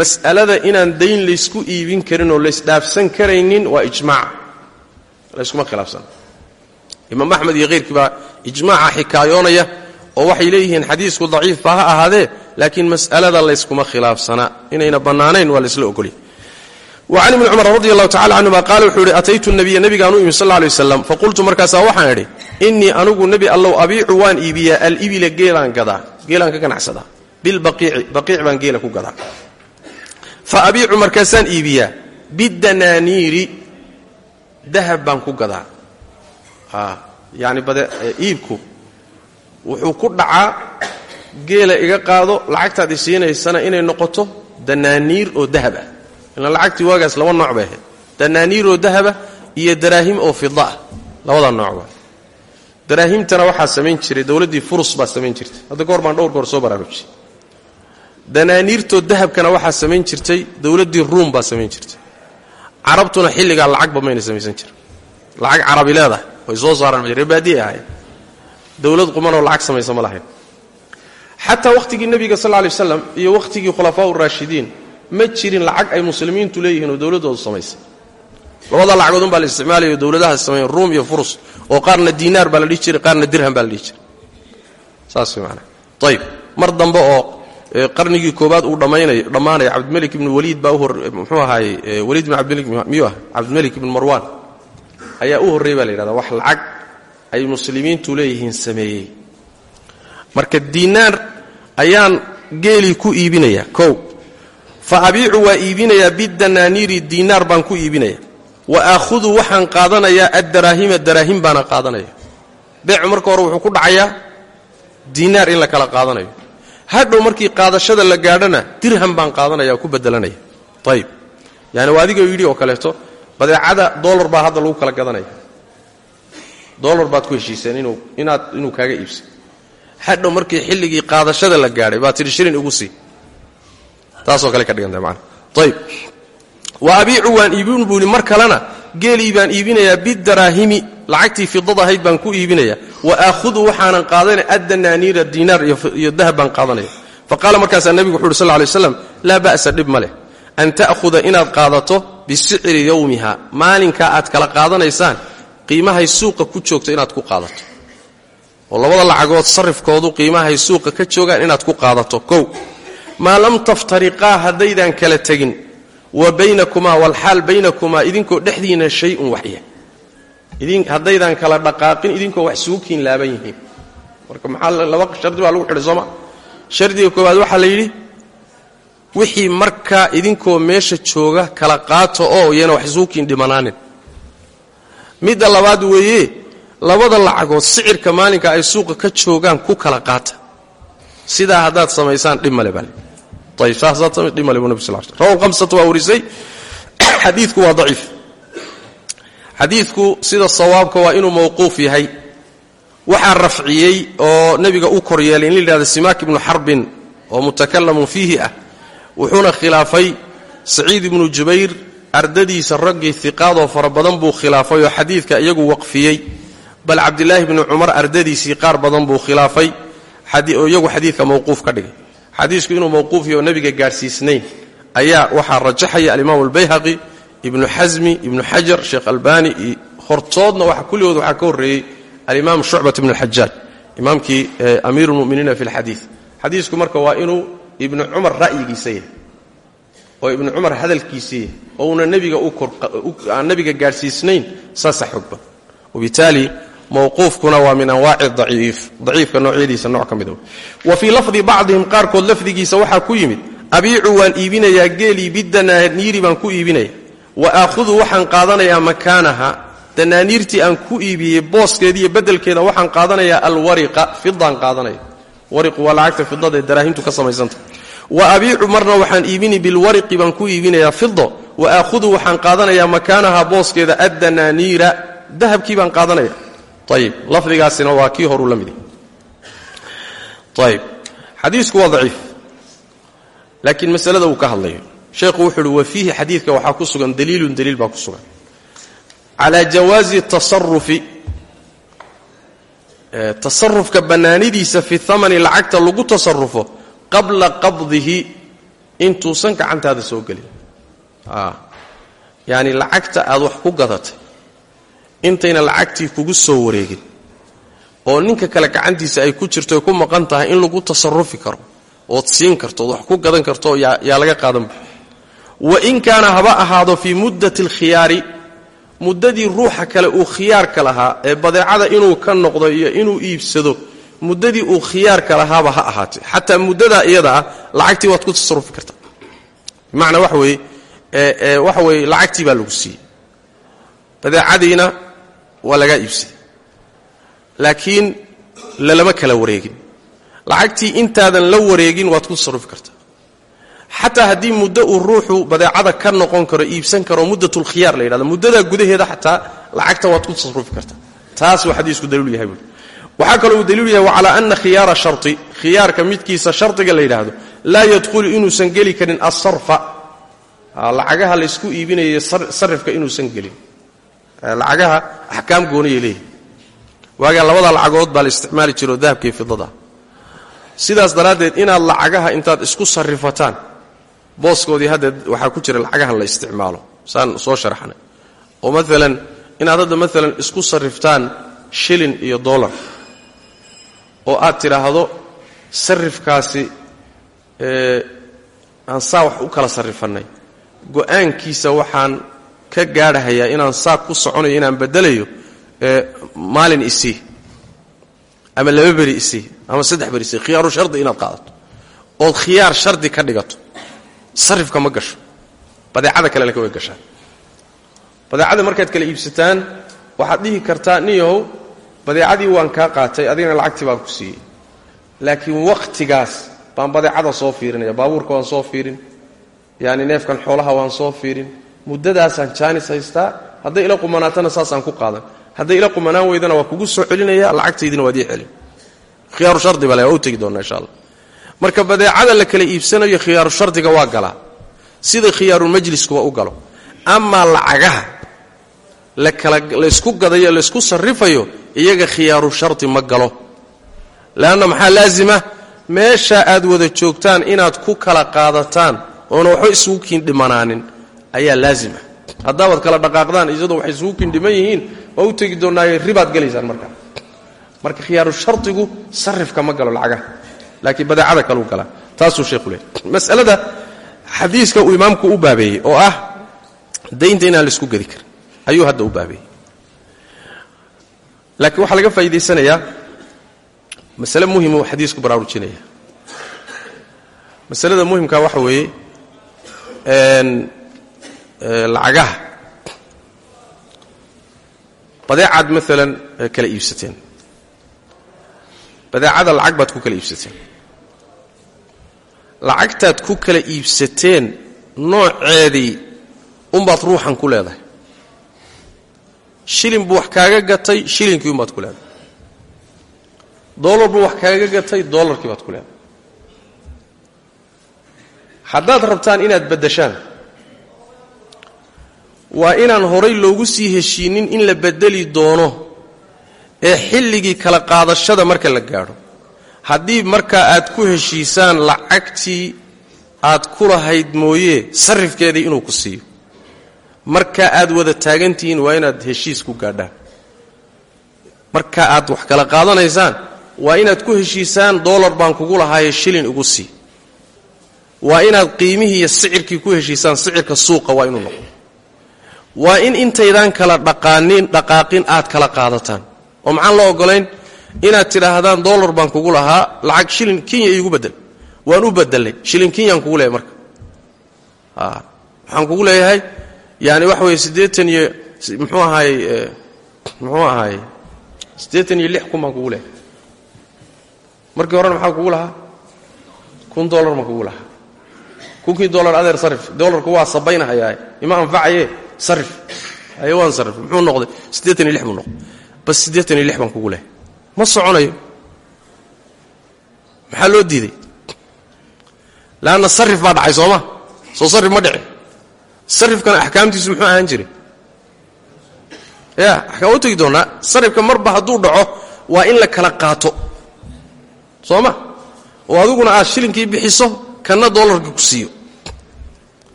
mas'alada inaan dayn laysku iibin karin oo laysdhaafsan karaynin waa ijmaac layskuma khilaafsana imaam axmed iyo keyrkii baa ijmaaca xikaayoonaya oo waxay leeyihiin xadiisku daciifba ha ahaadee laakiin mas'alada layskuma khilaafsana. Inayna bannaanayn waa laysla ogolya wa can ibni cumar radi allahu tacala canhuma qaala wuxuu yidhi ataytu nabiya nebigaan u imi sal lay waslam faqultu markaasaa waxaan idhi innii anugu nebi allow abiicu waan iibiyaa geelaan ka ganacsadaa bilbaqiici baqiic baan geela ku gadaa. Fa abiicu markaasaan iibiyaa bidanaaniiri dahab baan ku gadaa. Yani bade iibku wuxuu ku dhacaa geela iga qaado lacagtaad i siinaysana inay noqoto danaaniir oo dahab ah. Ilan lacagtii waagaas laba nooc bay ahayd. Danaaniir oo dahaba iyo daraahim oo fida ah labada noocba daraahimtana waxaa samayn jiray dowladdii furus baa samayn jirtay. Hadda goor baan dhowr goor soo baraarujiyey. Danaaniirtoo dahabkana waxaa samayn jirtay dowladdii ruum baa samayn jirtay. Carabtuna xilligaa lacagba mayna samaysan jirin. Lacag carabi leedahay way soo saaraan reebaadiye ahayn dowlad qumanoo lacag samaysa ma lahayn. Xataa wakhtigii nebiga sal lay waslam iyo wakhtigii khulafaa uraashidiin ma jirin lacag ay muslimiintu leeyihiin oo dowladdoodu samaysay labada lacagoodun baa la isticmaalayo dowladahaas samayn ruum iyo furus oo qaarna diinaar baa la dhihi jiray qaarna dirham baa la dhihi jiray. Saas maanaa ayib mar dambe oo qarnigii koobaad uu dhammaanaya cabdimalik ibnu waliid baa uhor muxuu ahaay waliid ibn cabdimalik miyuu ah cabdimalik ibnu marwaan. Ayaa u horreey baa la yidhahdaa wax lacag ay muslimiintu leeyihiin sameeyey. Marka diinaar ayaan geelii ku iibinayaa kow. Fa abiicu waa iibinayaa bidanaaniiri diinaar baan ku iibinaya wa aakhudu waxaan qaadanayaa addaraahima daraahim baana qaadanaya. Beecu marka hore wuxuu ku dhacayaa diinaar in la kala qaadanayo. Hadhow markii qaadashada la gaadhana dirham baan qaadanaya ku bedelanaya ayib yani waa adigoo yidhi oo kaleeto badeecada dolar baa hadda lagu kala gadanaya. Dolar baad ku heshiiseen inuu inaad inuu kaaga iibsay hadhow markii xilligii qaadashada la gaadhay baad tidhi shilin igu sii. Taasoo kale ka dhigantay maana ayib wa abiicu waan iibin buu yidhi mar kalena geelii baan iibinayaa bidaraahimi lacagtii fidada ahayd baan ku iibinaya. Wa aakhudu waxaanan qaadanaya addanaaniira diinaar iyo dahab baan qaadanaya fa qaala markaasaa nebigu wuxu uhi sal lay slam laa ba'sa dhib ma leh. An ta'khuda inaad qaadato bisicri yowmiha maalinkaa aad kala qaadanaysaan qiimahay suuqa ku joogto inaad ku qaadato. Oo labada lacagood sarifkoodu qiimahay suuqa ka joogaan inaad ku qaadato. Kow maa lam taftariqaa haddaydan kala tegin wa baynakumaa walxaal baynakumaa idinkoo dhexdiina shay-un waxya haddaydan kala dhaqaaqin idinkoo wax sugu kiin laaban yihiin. Marka maxaa laba shardi baa lagu xidhay sooma. Shardiga koowaad waxaa la yidhi wixii markaa idinkoo meesha jooga kala qaato oo iyana wax isugu kiin dhimanaanin. Midda labaad weeye labada lacagood sicirka maalinka ay suuqa ka joogaan ku kala qaata. Sidaa haddaad samaysaan dhib male xadiidku sida sawaabka waa inuu mawquuf yahay waxaa rafciyey oo nebiga u kor yeelay in la yidhahdo simaak ibnu xarbin oo mutakalamun fiihi ah wuxuuna khilaafay saciid ibnu jubayr ardadiisa raggii hiqaadoo fara badan buu khilaafay oo xadiidka iyagu waqfiyey bal cabdilaahi bni cumar ardadiisii qaar badan buu khilaafay iyagu xadiidka mawquuf ka dhigay xadiisku inuu mawquuf yaho nebiga gaadhsiisnayn ayaa waxaa rajaxaya alimaam albayhaqi ibnu xasmi ibnu xajar sheekh albani iyo hortoodna waxa kulligood waxaa ka horreeyey alimaam shucbat ibn alxajaaj imaamkii amiiru lmuminiina fi lxadiid xadiisku marka waa inuu ibnu cumar ra'yigiisa yahay oo ibnu cumar hadalkiisa yahay oo una nebiga gaadhsiisnayn saasa xoog badan mawquufkuna waa min anwaaci daciif. Daciifka noocyadiisa nooc ka mida wa fii lafdi bacdihim qaarkood lafdigiisa waxaa ku yimid abiicu waan iibinayaa geelii bidanaaniiri baan ku iibinaya. Wa aakhudu waxaan qaadanayaa makaanaha danaaniirtii aan ku iibiyey booskeediiyo bedelkeeda waxaan qaadanayaa alwariqa fidaan qaadanaya. Wariqu waa lacagta fidada ee daraahimtu ka samaysanta. Wa abiicu marna waxaan iibini bilwariqi baan ku iibinayaa fido wa aakhudu waxaan qaadanayaa makaanaha booskeeda addanaaniira dahabkii baan qaadanaya ayib lafdigaasina waa kii horuu la mid ayib xadiisku waa daciif. Laakiin masalada uu ka hadlayo. Sheekhu wuxuu uhi wa fiihi xadiidka waxaa ku sugan daliilun daliil baa ku sugan. Calaa jawaazi tasarufi tasarufka bannaanidiisa fi thamani lacagta lagu tasarufo qabla qabdihi intuusan gacantaada soo gelin. Yacni lacagta aad wax ku intayna lacagtii kugu soo wareegin. Oo ninka kale gacantiisa ay ku jirto ku maqan tahay in lagu tasarufi karo. Ood siin karto ood wax ku gadan karto yaa laga qaadanba wa in kaana haba ahaado fii muddati alkhiyaari muddadii ruuxa kale uu khiyaarka lahaa ee badeecada inuu ka noqdo iyo inuu iibsado muddadii uu khiyaarka lahaaba ha ahaatee. Xataa muddadaa iyada ah lacagtii waad ku tasarufi kartaa. Bimacnaa waxa weeye waxa weeye lacagtii baa lagu siiyey. Badeecadiina waa lagaa iibsaday laakiin lalama kala wareegin. Lacagtii intaadan la wareegin waad ku tasarufi kartaa xataa haddii muddo uu ruuxu badeecada ka noqon karo iibsan karo muddatulkhiyaar la yidhahdo muddadaa gudaheeda xataa lacagta waad ku tasarufi kartaa taas waa xadiisku daliilu yahay buui waxaa kaloo uu daliilu yahay wacalaa ana khiyaara shari khiyaarka midkiisa shardiga la yidhaahdo laa yadkhulu inuusan geli karin asarfa lacagaha laysku iibinayo sarifka inuusan gelin lacagaha axkaam gooniyay leeyihi waagaa labada lacagood baa la isticmaali jiroo dahabkaiyo fidada sidaas daraaddeed inaad lacagaha intaad isku sarifataan booskoodii hadda waxaa ku jira lacagahan la isticmaalo. Saan soo sharaxnay. Oo maalan inaad hadda maalan isku sariftaan shilin iyo dollar oo aad tidhaahdo sarifkaasi aan saa wax u kala sarrifannay. Go'aankiisa waxaan ka gaadhahayaa inaan saa ku soconayo inaan bedelayo maalin isii ama laba beri isii ama saddex beri isii khiyaaru shardi inaad qaadato ood khiyaar shardi ka dhigato sarifka ma gasho badeecada kale laka way badeecada markaad kala iibsataan waxaad dhihi kartaa nin yahow badeecadii waan kaa qaatay adigana lacagtii baan ku siiyey. Laakiin wakhtigaas baan badeecada soo fiirinaya baabuurka waan soo fiirin yacni neefkan xoolaha waan soo fiirin muddadaasaan jaanis haystaa hadday ila qumanaatana saasaan ku qaadan. Hadday ila qumanaan weydana waa kugu soo celinaya lacagtaydina waad ii celin. Khiyaaru shardi bale waa u tegi allah. Marka badeecada la kala iibsanayo khiyaaru shardiga waa galaa sida khiyaarulmajliskuba u galo. Amaa lacagaha laysku gadayo laysku sarrifayo iyaga khiyaaru shardi ma galo. Leanna maxaa laazima? Meesha aad wada joogtaan inaad ku kala qaadataan oona waxba isugu kiindhimanaanin ayaa laazima. Haddaabaad kala dhaqaaqdaan iyadoo waxay isugu kiindhiman yihiin waa u tegi doonnaaye ribaad gelaysaan markaa marka khiyaaru shardigu sarifka ma galo lacagaha laakiin badeecada kaleu galaa taasuu sheekhu leey masalada xadiiska uu imaamku u baabeeyey oo ah daynta inaan la isku gedi karin. Ayuu hadda u baabeeyey. Laakiin waxaa laga faa'idaysanayaa masale muhima uu xadiisku baraarujinaya. Masalada muhimkaa waxa weeye lacagaha. Badeecaad maalan kala iibsateen. Badeecada lacag baad ku kala iibsateen. Lacagtaad ku kala iibsateen nooceedii unbaad ruuxan ku leedahay. Shilin buu wax kaaga gatay shilinkii unbaad ku leedahay. Dollar buu wax kaaga gatay dollarkii baad ku leedahay. Haddaad rabtaan inaad baddashaan waa inaan horay loogu sii heshiinin in la beddeli doono ee xilligii kala qaadashada marka la gaadho. Haddii markaa aad ku heshiisaan lacagtii aad ku lahayd mooye sarrifkeedii inuu ku siiyo. Marka aad wada taagantihiin waa inaad heshiis ku gaadhaan. Marka aad wax kala qaadanaysaan waa inaad ku heshiisaan dollar baan kugu lahaaye shilin igu sii. Waa inaad qiimihii iyo sicirkii ku heshiisaan sicirka suuqa waa inuu noqdo waa in intaydaan kala dhaqaanin dhaqaaqin aad kala qaadataan. Oo maxaan loo ogolayn inaad tidhaahdaan dollar baan kugu lahaa lacag shilin kenya iigu bedel. Waan u bedelay shilin kenyaan kugu leeyahay marka. Waxaan kugu leeyahay yani waxa weeye siddeetan iyo muxuu ahaay muxuu ahaay siddeetan iyo lix kun baan kugu leeyahay. Markii horena maxaa kugu lahaa? Kun dollar baan kugu lahaa. Kunkii dollar adeer sarif dollarku waa sabaynahayaa ima anfacaye sarif. Aye waan sarif. Muxuu noqday? Siddeetan iyo lix buu noqday. Bas siddeetan iyo lix baan kugu leehay ma soconayo. Maxaa loo diiday? Leanna sarif baa dhacay sooma soo sarif ma dhici. Sarifkana axkaamtiisu muxuu ahaan jiray? Ya axkaam u tegi doonnaa marba hadduu dhaco waa in la kala qaato. Soo ma? Oo adiguna aad shilinkii bixiso kanna dollarka ku siiyo.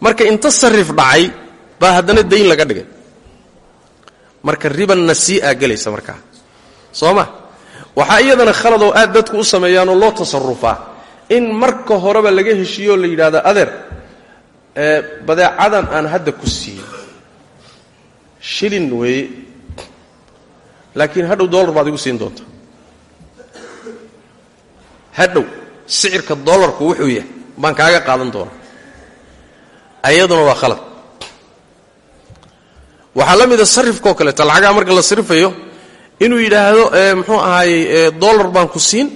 Marka inta sarif dhacay baa haddana dayn laga dhigay. Marka riban nasii'a gelaysa markaa soo ma? Waxaa iyadana khaladoo aad dadku u sameeyaanoo loo tasarufaa in marka horeba laga heshiiyo la yidhahdo adeer ee badeecadan aan hadda ku siiyey shilin weeye. Laakiin hadhow dollar baad igu siin doontaa hadhow sicirka dollarku wuxuu yahay baan kaaga qaadan doonaa. Ayaduna waa khalad waxaa la mida sarifkaoo kaleeto lacagaha marka la sarifayo inuu yidhaahdo muxuu ahaayey dollar baan ku siin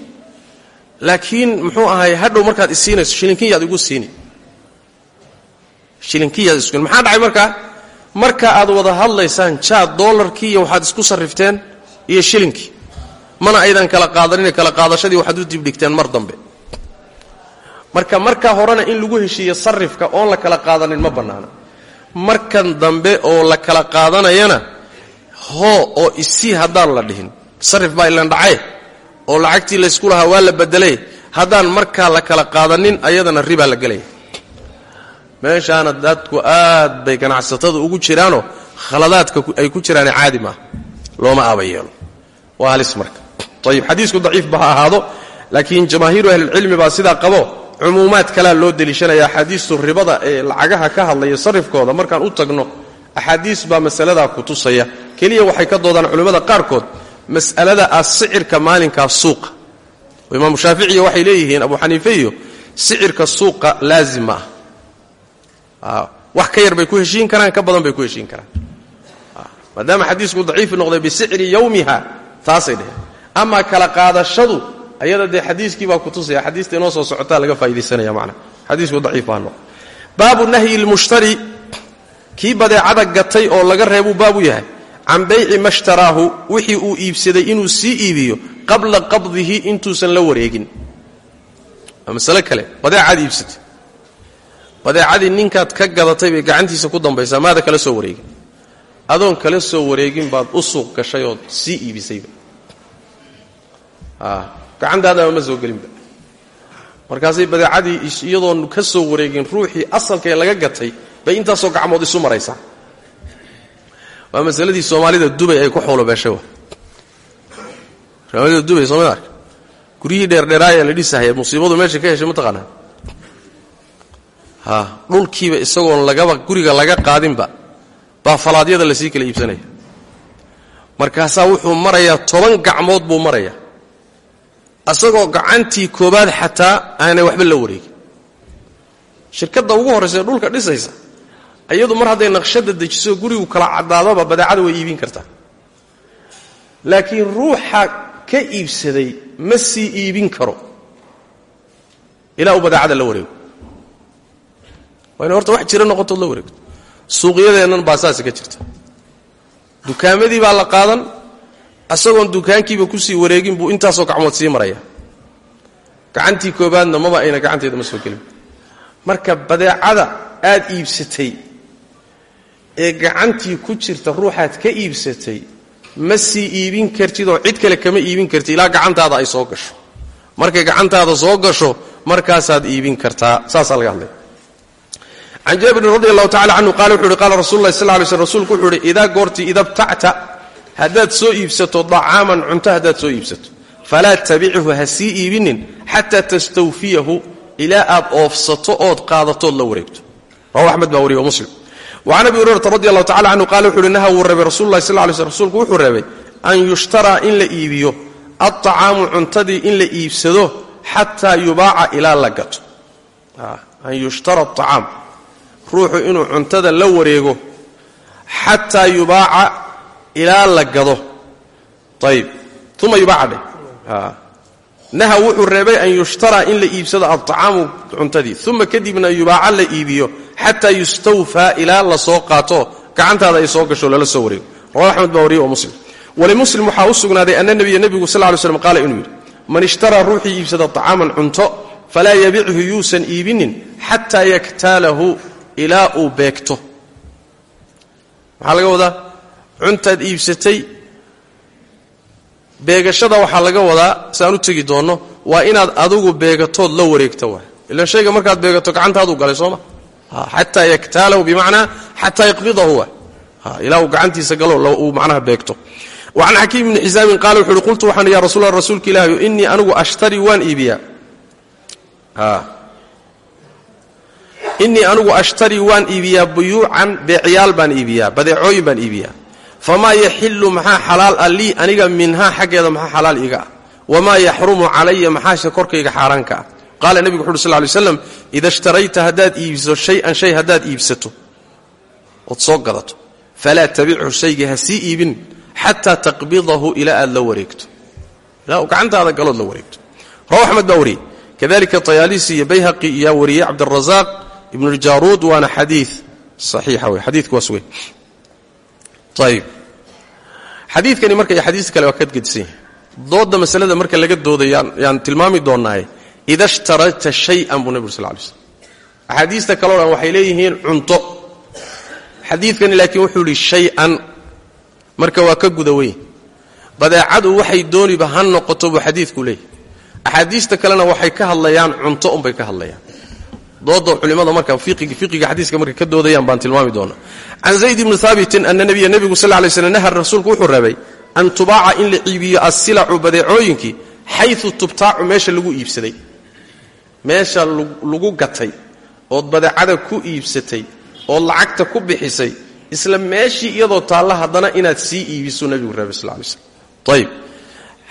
laakiin muxuu ahaayey hadhow markaad isiinayso shilinkiyaad igu siini. Shilinkiyaad isku maxaa dhacay markaa marka aad wada hadlaysaan jaad dollarkii iyo waxaad isku sarrifteen iyo shilinkii mana aydan kala qaadanin kala qaadashadii waxaad u dibdhigteen mar dambe. Marka markaa horena in lagu heshiiyo sarifka oon la kala qaadanin ma bannaana markan dambe oo la kala qaadanayana hoo oo isii haddaan la dhihin. Sarif baa ilan dhacay oo lacagtii laysku lahaa waa la bedelay. Haddaan markaa la kala qaadanin ayadana ribaa la gelaya meeshaana dadku aad bay ganacsatada ugu jiraanoo khaladaadka ay ku jiraane caadi maaha looma aaba yeelo. Waa halis marka. Ayib xadiisku daciif ba ha ahaado laakiin jamaahiiru ahlilcilmi baa sidaa qabo cumuumaad kalea loo deliishanaya axaadiistu ribada ee lacagaha ka hadlaya sarifkooda markaan u tagno axaadiis baa masaladaa ku tusaya. Keliya waxay ka doodaan culimmada qaarkood mas'alada ah sicirka maalinkaa suuqa. Imaamu shaaficiya waxay leeyihiin abu xaniife iyo sicirka suuqa laazim ma ah wax ka yar bay ku heshiin karaan ka badan bay ku heshiin karaan. Maadaama xadiisku daciifi noqday bisicri yowmiha taasay dheheen amaa kala qaadashadu ayada dee xadiiskii baa kutusaya xadiista inoo soo socotaa laga faa'idaysanaya macna. Xadiisku daciif baa noqday baabu nahyi lmushtari kii badeecada gatay oo laga reebuu baabu yahay. Can bayci ma shtaraahu wixii uu iibsaday inuu sii iibiyo qabla qabdihi intuusan la wareegin. Waa kale badeecaad iibsatay. Badeecadii ninkaad ka gadatay bay gacantiisa ku dambaysaa maada kala soo wareegin. Adoon kala soo wareegin baad u suuq gashay ood sii iibisayba gacantaadaba ma soo gelinba. Markaasay badeecadii iyadoon ka soo wareegin ruuxii asalkaee laga gatay bay intaasoo gacmood isu maraysaa. Waa masaladii soomaalida dubay ay ku xoolobeeshay soomaalida dubay soomad arka guryihii dheerdheeraaya la dhisahaya musiibadu meesha ka heshay mataqaanaa ha dhulkiiba isagoon lagaba guriga laga qaadinba baa falaadyada la sii kala iibsanaya. Markaasaa wuxuu marayaa toban gacmood buu marayaa isagoo gacantii koobaad xataa aanay waxba la wareegin. Shirkadda ugu horraysa ee dhulka dhisaysa iyadu mar hadday naqshada dejiso gurigu kala caddaadaba badeecada way iibin kartaa. Laakiin ruuxa ka iibsaday ma sii iibin karo. Ilaa uu badeecada la wareego. Waa ina horta wax jira noqotood la wareegto. Suuqyadeennan baa saasi ka jirta. Dukaamadii baa la qaadan isagoon dukaankiiba ku sii wareegin buu intaasoo gacmood sii maraya. Gacantii koobaadna maba ayna gacanteeda ma soo gelin. Marka badeecada aad iibsatay ee gacantii ku jirta ruuxaad ka iibsatay ma sii iibin kartid oo cid kale kama iibin kartid ilaa gacantaada ay soo gasho. Markay gacantaada soo gasho markaasaad iibin kartaa. Saasaa laga hadlaya can jaabirin radi allahu tacala canhu qaala wuxu uhi qaala rasul lahi sal lay slm rsulku wuxuu uhi idaa goortii ida btacta haddaad soo iibsato dacaaman cunto haddaad soo iibsato falaa tabichu ha sii iibinin xataa tastawfiyahu ilaa aad oofsato ood qaadatood la wareegto. Rawahu axmed baa wariye muslim. Wacan abi hurayrata radi allahu tacala canhu qala wuxu uhi naha wuu reebay rasul lahi sal lay slm rsulku wuxuu reebay an yushtaraa in la iibiyo aطacaamu cuntadii in la iibsado xataa yubaaca ilaa la gato. An yushtara acaam ruuxu inuu cuntada la wareego xataa yubaaca ilaa la gado. Ayb uma yubaaca dheh naha wuxuu reebay an yushtaraa in la iibsado aطacaamu cuntadii. Uma kadibna yubaaca la iibiyo xataa yustawfaa ilaa la soo qaato. Gacantaada ay soo gasho lala soo wareego. Rawa axmed baa wariye oo muslim. Walimuslim waxaa u sugnaaday ana nebiya nebigu sal ly slam qaala man ishtaraa ruuxii iibsada طacaaman cunto falaa yabichu yuusan iibinin xataa yaktaalahu ilaa uu beegto cuntaad iibsatay beegashada waxaa laga wadaa saan u tegi doonno waa inaad adigu beegatood la wareegto waay. Ilan shayga markaad beegato gacantaaduu galay sooma xataa yaktaalahu bimacnaa xataa yaqbidahu waay. Ilaa uu gacantiisa galo uu macnaha beegto. Wacan xakiim ibni xisaamin qaala wuxu uhi qultu waxaan ya rasuula rasuulka ilaahi innii anigu ashtarii waan iibiyaa. Innii anigu ashtarii waan iibiyaa buyuucan beecyaal baan iibiyaa badeecooyin baan iibiyaa famaa yaxilu maxaa xalaal ah lii aniga minhaa xaggeeda maxaa xalaal iga ah wamaa yaxrumu calaya maxaase korkayga xaaraanka ah qaala nebigu wuxu uhi sl ly slam ida ishtarayta haddaad iibso shay-an shay haddaad iibsato ood soo gadato falaa tabichu shayga ha sii iibin xataa taqbidahu ilaa aad la wareegto ilaa uu gacantaada galood la wareegto rawa axmed baa wariyey kadalika tayaalisi iyo bayhaqi iyaa wariyey cabdirazaaq ibnuljaruud waana xadii saxiixa wey xadiidku waa sugay ayib xadiidkani marka iyo xadiis kale waa ka gedisan yahay doodda masalada marka laga dooday yaan tilmaami doonnaaye ida shtarayta shay-an buu nebi ur sal lay slm axaadiista kaleo dhan waxay leeyihiin cunto xadiidkani laakiin wuxuu yihi shay-an marka waa ka guda weyn badeecadu waxay dooniba ha noqoto buu xadiidku leeyahy axaadiista kalena waxay ka hadlayaan cunto unbay ka hadlayaan dooda culimada marka fiqiga xadiiska markay ka doodayaan baan tilmaami doonaa. Can zayd ibni haabitin ana nabiya nebigu sal lay slm nahar rasuulku wuxuu reebay an tubaaca in la iibiyo assilacu badeecooyinkii xayu tubtaacu meesha lagu iibsaday. Meesha lagu gatay ood badeecada ku iibsatay ood lacagta ku bixisay isla meeshii iyadoo taalla haddana inaad sii iibisuu nebigu reebay sal lay slm ayb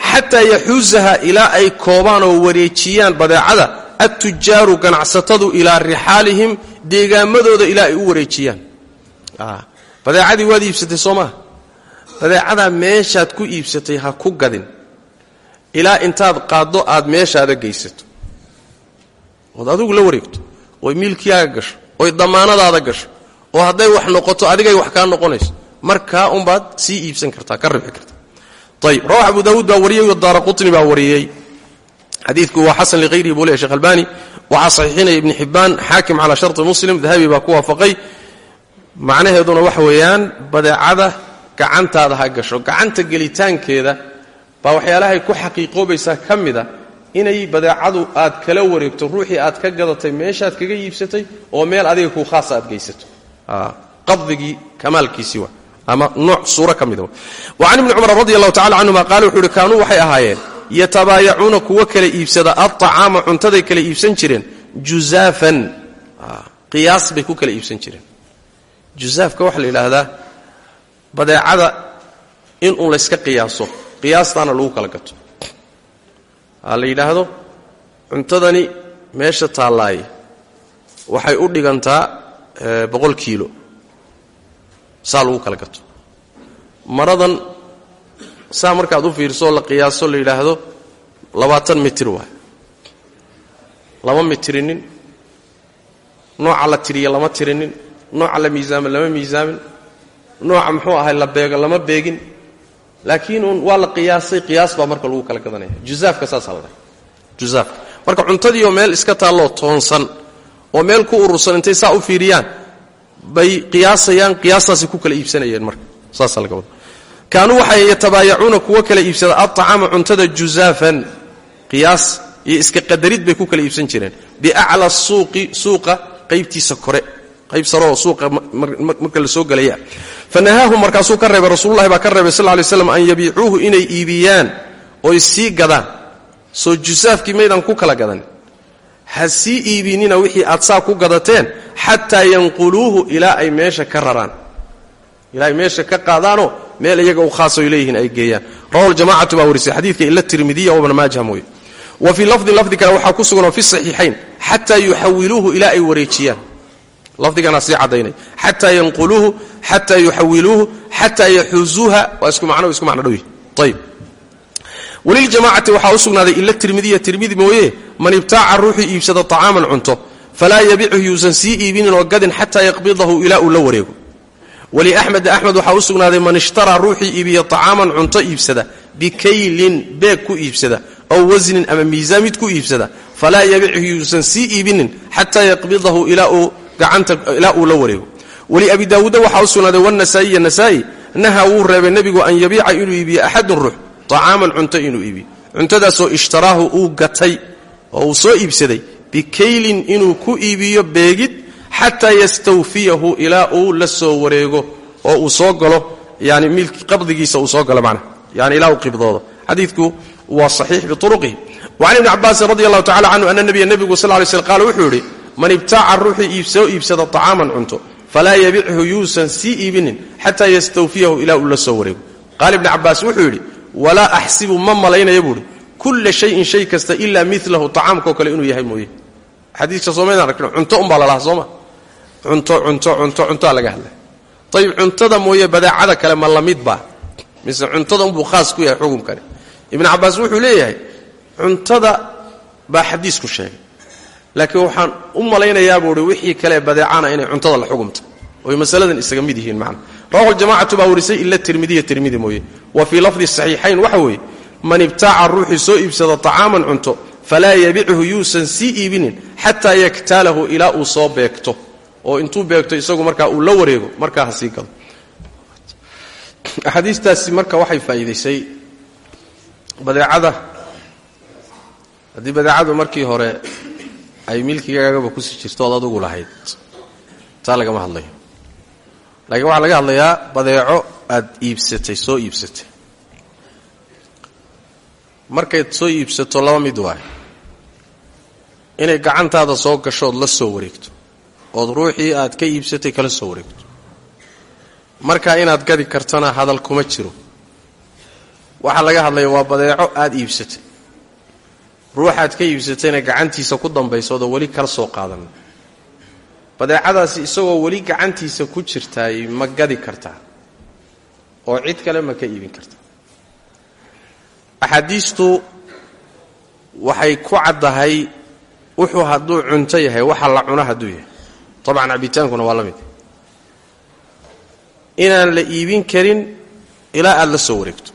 xataa yaxuusaha ilaa ay koobaan oo wareejiyaan badeecada attujaaru ganacsatadu ilaa rixaalihim deegaamadooda ilaa ay u wareejiyaan. Badeecadii waad iibsatay soo maa badeecadaa meeshaad ku iibsatay ha ku gadin. Ilaa intaad qaaddo aad meeshaada geysato. Ood adigu la wareegto oy miilkiyaaga gasho oy damaanadaada gasho oo hadday wax noqoto adigay wax kaa noqonayso. Markaa unbaad sii iibsan kartaa ka ribxi kartaa. Ayb rawax abu daawuud baa wariyey o daara qutni baa wariyey xadiidku waa xasan likhayrihi buu leya shekh albani. Waxaa saxiixinaya ibni xibbaan xaakim calaa sharti muslim dahabi baa ku waafaqay. Macnaheeduna waxa weeyaan badeecada gacantaada ha gasho gacanta gelitaankeeda baa waxyaalahay ku xaqiiqoobaysaa ka mida inay badeecadu aad kala wareegto ruuxii aad ka gadatay meeshaad kaga iibsatay oo meel adiga kuu khaasa aad geysato. Qabdigii kamaalkiisii wa ama nooc suuro ka mida wa can ibni cumar radi allahu tacala yatabaayacuuna kuwa kala iibsada alطacaama cuntaday kala iibsan jireen juzaafan. Qiyaas bay ku kala iibsan jireen. Juzaafka waxaa la yidhaahdaa badeecada inuu layska qiyaaso qiyaastaana lagu kala gato. Aa la yidhaahdo cuntadani meesha taallaaye waxay u dhigantaa boqol kiilo. Saa lagu kala gato. Maradan saa markaad u fiirsoo la qiyaaso la yidhaahdo labaatan mitir waay. Lama mitirinin nooca la tiriya lama tirinin nooca la miisaamin lama miisaamin nooca muxuu ahay la beego lama beegin. Laakiin uun waa la qiyaasay qiyaas baa marka lagu kala gadanaya. Juzaafka saasaa la dhahay. Juzaafka. Marka cuntadiioo meel iska taalloo toonsan oo meel ku urursan intay saa u fiiriyaan bay qiyaasayaan qiyaastaasay ku kala iibsanayeen marka. Saasaa laga wada kaanuu waxay yatabaayacuuna kuwa kala iibsada alطacaama cuntada juzaafan qiyaas iyo iska qadarid bay ku kala iibsan jireen. Biacla suuqi suuqa qaybtiisa kore qayb saroo suuqa marka la soo gelaya fanahaahum markaasuu ka reebay rasuululahi baa ka reebay sal lay slam an yabiicuuhu inay iibiyaan oy sii gadaan. Soo jusaafkii maydaan ku kala gadan. Ha sii iibinina wixii aad saa ku gadateen xataa yanquluuhu ilaa ay meesha ka raraan ilaa ay meesha ka qaadaanoo meel iyaga u khaasoy leeyihiin ay geeyaan. Rawahu ljamacatu baa warisay xadiidka ila tirmidiya wabna maajah mooye. Wa fii lafdin lafdi kale waxaa ku sugan oo fi saxiixayn xataa yuxawiluuhu ilaa ay wareejiyaan. Lafdiganaa sii caddaynay. Xataa yanquluuhu xataa yuxawiluuhu xataa yaxuuzuuha waa isku macno isku macno dhow. Ayb wliljamacati waxaa u ila tirmidiya tirmidi mooye man ibtaaca ruuxuu iibsada طacaaman cunto falaa yabichu yuusan sii iibinin oo gadin xataa yaqbidahu ilaa uu la wareego waliaxmed axmed waxaa u sugnaaday man ishtaraa ruuxii iibiya طacaaman cunto iibsada bikaylin beeg ku iibsada aw wasnin ama miisaamid ku iibsada falaa yabichu yuusan sii iibinin xataa yaqbidahu ilaa uu la wareego. Waliabi daawuuda waxaa u sugnaaday wanasaaiya nasaa'i naha wuu reebay nebigu an yabiica inuu iibiyo axadun ruux طacaaman cunto inuu iibiyo. Cuntadaasoo ishtaraahu uu gatay oo uu soo iibsaday bikaylin inuu ku iibiyo beegid xataa yastawfiyahu ilaa uu la soo wareego oo uu soo galo yani milk qabdigiisa uu soo galo macnaha yani ilaa uu qibdoodo. Xadiidku waa saxiix biuruqihi wacan ibni cabaasin radi allahu tacala canhu ana nabiya nebigu sal lay slm qaala wuxuu yidhi man ibtaaca ruuxii soo iibsada طacaaman cunto falaa yabichu yuusan sii iibinin xataa yastawfiyahu ilaa uu la soo wareego. Qaala ibni cabaas wuxuu yidhi walaa axsibu ma malaynaya buuhi kulla shayin shay kasta ilaa milahu طacaamkao kale inuu yahay mooye. Xadiiska arkin cunto umbaa la lahaa sooma cunto cunto cunto cuntoa laga hadlay. Ayib cuntada mooye badeecada kale ma la mid baa mise cuntada unbuu khaas ku yahay xukumkani. Ibn cabaas wuxuu leeyahay cuntada baa xadiisku sheegay. Laakiin waxaan u malaynayaa buuhi wixii kale badeecana inay cuntada la xugumta oy masaladan isaga mid yihiin macna. Rawahu ljamacatu baa warisay ila tirmidiya tirmidi mooye. Wa fii lafdi saxiixayn waxa weeye man ibtaaca ruuxii soo iibsada طacaaman cunto falaa yabichu yuusan sii iibinin xataa yaktaalahu ilaa uu soo beegto oo intuu beegto isagu markaa uu la wareego markaa ha sii gado axaadiistaasi marka waxay faa'iidaysay badeecada. Haddii badeecadu markii hore ay milkigaagaba ku sii jirto ood adugu lahayd taa lagama hadlayo. Laakiin waxaa laga hadlayaa badeeco aad iibsatay soo iibsatay. Markayd soo iibsato laba mid waay. Inay gacantaada soo gasho ood la soo wareegto ood ruuxii aad ka iibsatay kala soo wareegto. Markaa inaad gadi kartana hadal kuma jiro. Waxaa laga hadlaya waa badeeco aad iibsatay. Ruuxaad ka iibsatayna gacantiisa ku dambaysoodoo weli kala soo qaadan badeecadaasi isagoo weli gacantiisa ku jirtaay ma gadi kartaa. Oo cid kale ma ka iibin karta. Axaadiistu waxay ku caddahay wuxuu hadduu cunto yahay waxa la cuno hadduu yahay tabcan cabitaankuna waa la mid inaan la iibin karin ilaa aada la soo wareegto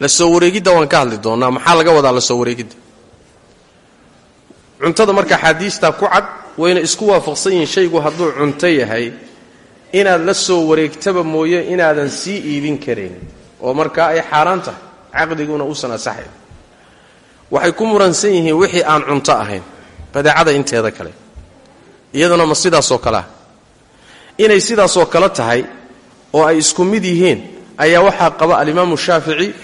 la soo wareegidda waan ka hadli doonnaa maxaa laga wadaa la soo wareegidda cuntada marka axaadiistaa ku cad wayna isku waafaqsan yihiin shaygu hadduu cunto yahay inaad la soo wareegtaba mooye inaadan sii iibin karayn oo markaa ay xaaraan tahay caqdiguna uusan asaxayn waxay ku muransan yihiin wixii aan cunto ahayn badeecada inteeda kale iyaduna ma sidaasoo kale ah. Inay sidaasoo kale tahay oo ay isku mid yihiin ayaa waxaa qaba alimaamu shaafici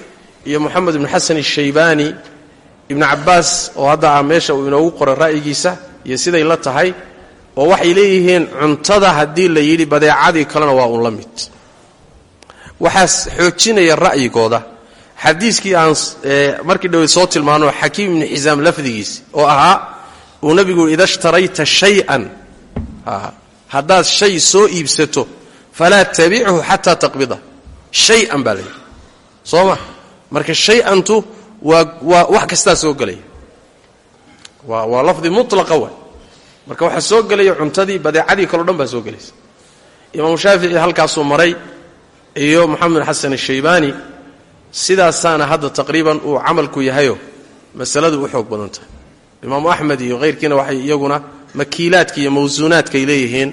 iyo moxamed ibnu xasan ashaybaani ibnu cabbaas oo hadda ah meesha uu inoogu qoray ra'yigiisa iyo siday la tahay oo waxay leeyihiin cuntada haddii la yidhi badeecadii kalena waa uun la mid. Waxaas xoojinaya ra'yigooda. Xadiiskii aan markii dhowey soo tilmaano xakiim ibni xisaam lafdigiisi oo ahaa uu nebigu ida shtarayta shay-an. Haddaad shay soo iibsato falaa tabichu xataa taqbida. Shay-an baa la yidhi. Soo ma? Marka shay-antu waa waa wax kastaa soo gelaya. Waa waa lafdi mutlaqa waay. Marka waxaa soo gelaya cuntadii badeecadii kaleo dhan baa soo gelaysa. Imaamu shaafici halkaasuu maray iyo moxamed xasan ashaybaani sidaasaana hadda taqriiban uu camalku yahayo masaladu u xoog badan tahay imaamu axmed iyo hayrkiina waxay iyaguna makiilaadka iyo mawsuunaadkaay leeyihiin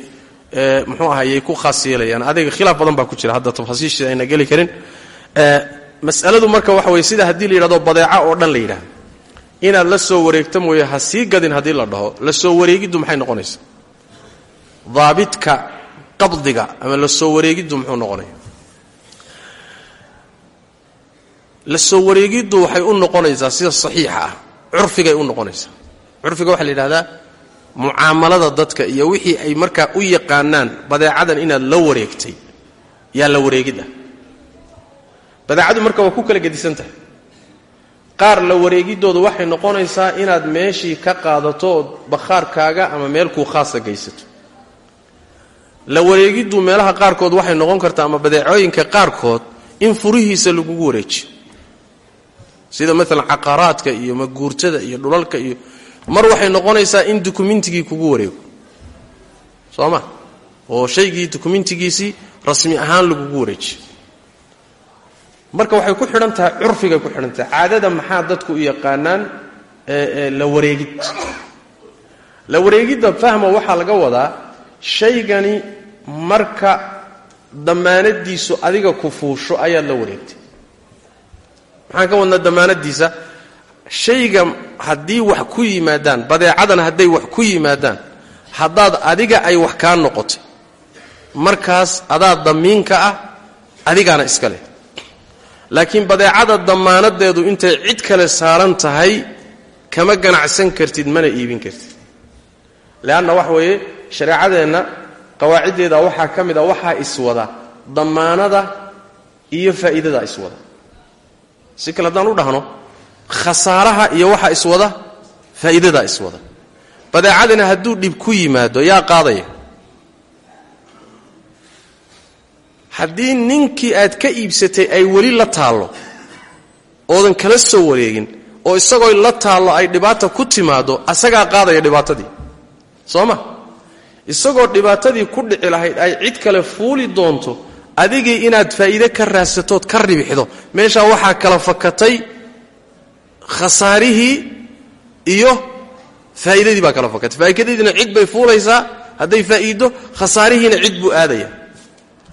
muxuu ahayay ku khaas yeelayaan. Adiga khilaaf badan baa ku jira hadda tafaasiishii ayna geli karin. Masaladu marka waxa weye sida haddii la yidhahdo badeeca oo dhan la yidhahdo. Inaad la soo wareegto mooye ha sii gadin haddii la dhaho la soo wareegiddu maxay noqonaysaa daabidka qabdiga ama la soo wareegiddu muxuu noqonaya la soo wareegiddu waxay u noqonaysaa sida saxiixa ah curfigay u noqonaysaa curfiga waxaa la yidhahdaa mucaamalada dadka iyo wixii ay markaa u yaqaanaan badeecadan inaad la wareegtay. Yaa la wareegidda badeecadu marka waa ku kala gedisan tahay. Qaar la wareegiddooda waxay noqonaysaa inaad meeshii ka qaadato ood bakhaarkaaga ama meel kuu khaasa geysato. La wareegiddu meelaha qaarkood waxay noqon kartaa ama badeecooyinka qaarkood in furihiisa lagugu wareejiyo sida maalan caqaraadka iyo maguurtada iyo dhulalka iyo mar waxay noqonaysaa in dukumentigii kugu wareego. Soo ma? Oo shaygii dukumentigiisii rasmi ahaan lagugu wareejiyo. Marka waxay ku xidhan tahay curfigay ku xidhan tahay caadada maxaa dadku u yaqaanaan la wareegid? La wareegidda fahma waxaa laga wadaa shaygani marka dammaanadiisu adiga ku fuusho ayaad la wareegtay maxaan ka wadnaa dammaanadiisa shayga haddii wax ku yimaadaan badeecadan hadday wax ku yimaadaan haddaad adiga ay wax kaa noqotay markaas adaa damiinka ah adigaana iska leh. Laakiin badeecada dammaanadeedu intay cid kale saaran tahay kama ganacsan kartid mana iibin kartid. Leanna wax weeye shareecadeenna qawaaciddeeda waxaa ka mid a waxaa iswada dammaanada iyo faa'iidada iswada si kale haddaan u dhahno khasaaraha iyo waxaa iswada faa'iidadaa iswada badeecadina hadduu dhib ku yimaado yaa qaadaya. Haddii ninkii aad ka iibsatay ay weli la taallo oodan kala soo wareegin oo isagoo la taallo ay dhibaata ku timaado asagaa qaadaya dhibaatadii. Soo ma? Isagoo dhibaatadii ku dhici lahayd ay cid kale fuuli doonto adigii inaad faa'iide ka raadsatood ka ribixdo meeshaa waxaa kala fakatay khasaarihii iyo faa'iidadii baa kala fakatay. Faa'iidadiina cid bay fuulaysaa hadday faa'iido khasaarihiina cid buu aadaya.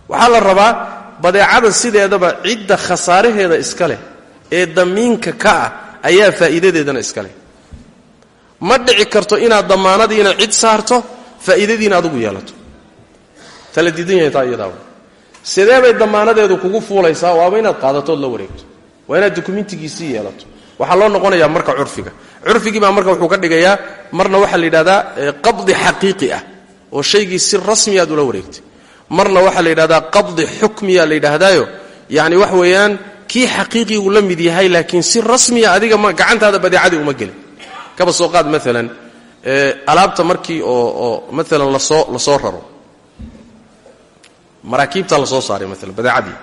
Waxaa la rabaa badeecada sideedaba cidda khasaaraheeda iska leh ee damiinka ka ah ayaa faa'iidadeedana iska leh. Ma dhici karto inaad dammaanadiina cid saarto faa'iidadiina adugu yeelato. Tala diidan yahay taa iyadaa sidee bay dammaanadeedu kugu fuulaysaa waaba inaad qaadatood la wareegto. Waa inaad dukumentigiisii yeelato. Waxaa loo noqonayaa marka curfiga. Curfigii baa marka wuxuu ka dhigayaa marna waxaa la yidhahdaa qabdi xaqiiqi ah oo shaygii si rasmi aad ula wareegtay. Marna waxaa la yidhahdaa qabdi xukmiya la yidhaahdaayo. Yacni wax weeyaan kii xaqiiqii uu la mid yahay laakiin si rasmiya adiga gacantaada badeecadii uma gelin. Kaba soo qaad maalan alaabta markii oo oo maalan la soo la soo raro maraakiibta la soo saaray maalan badeecadii.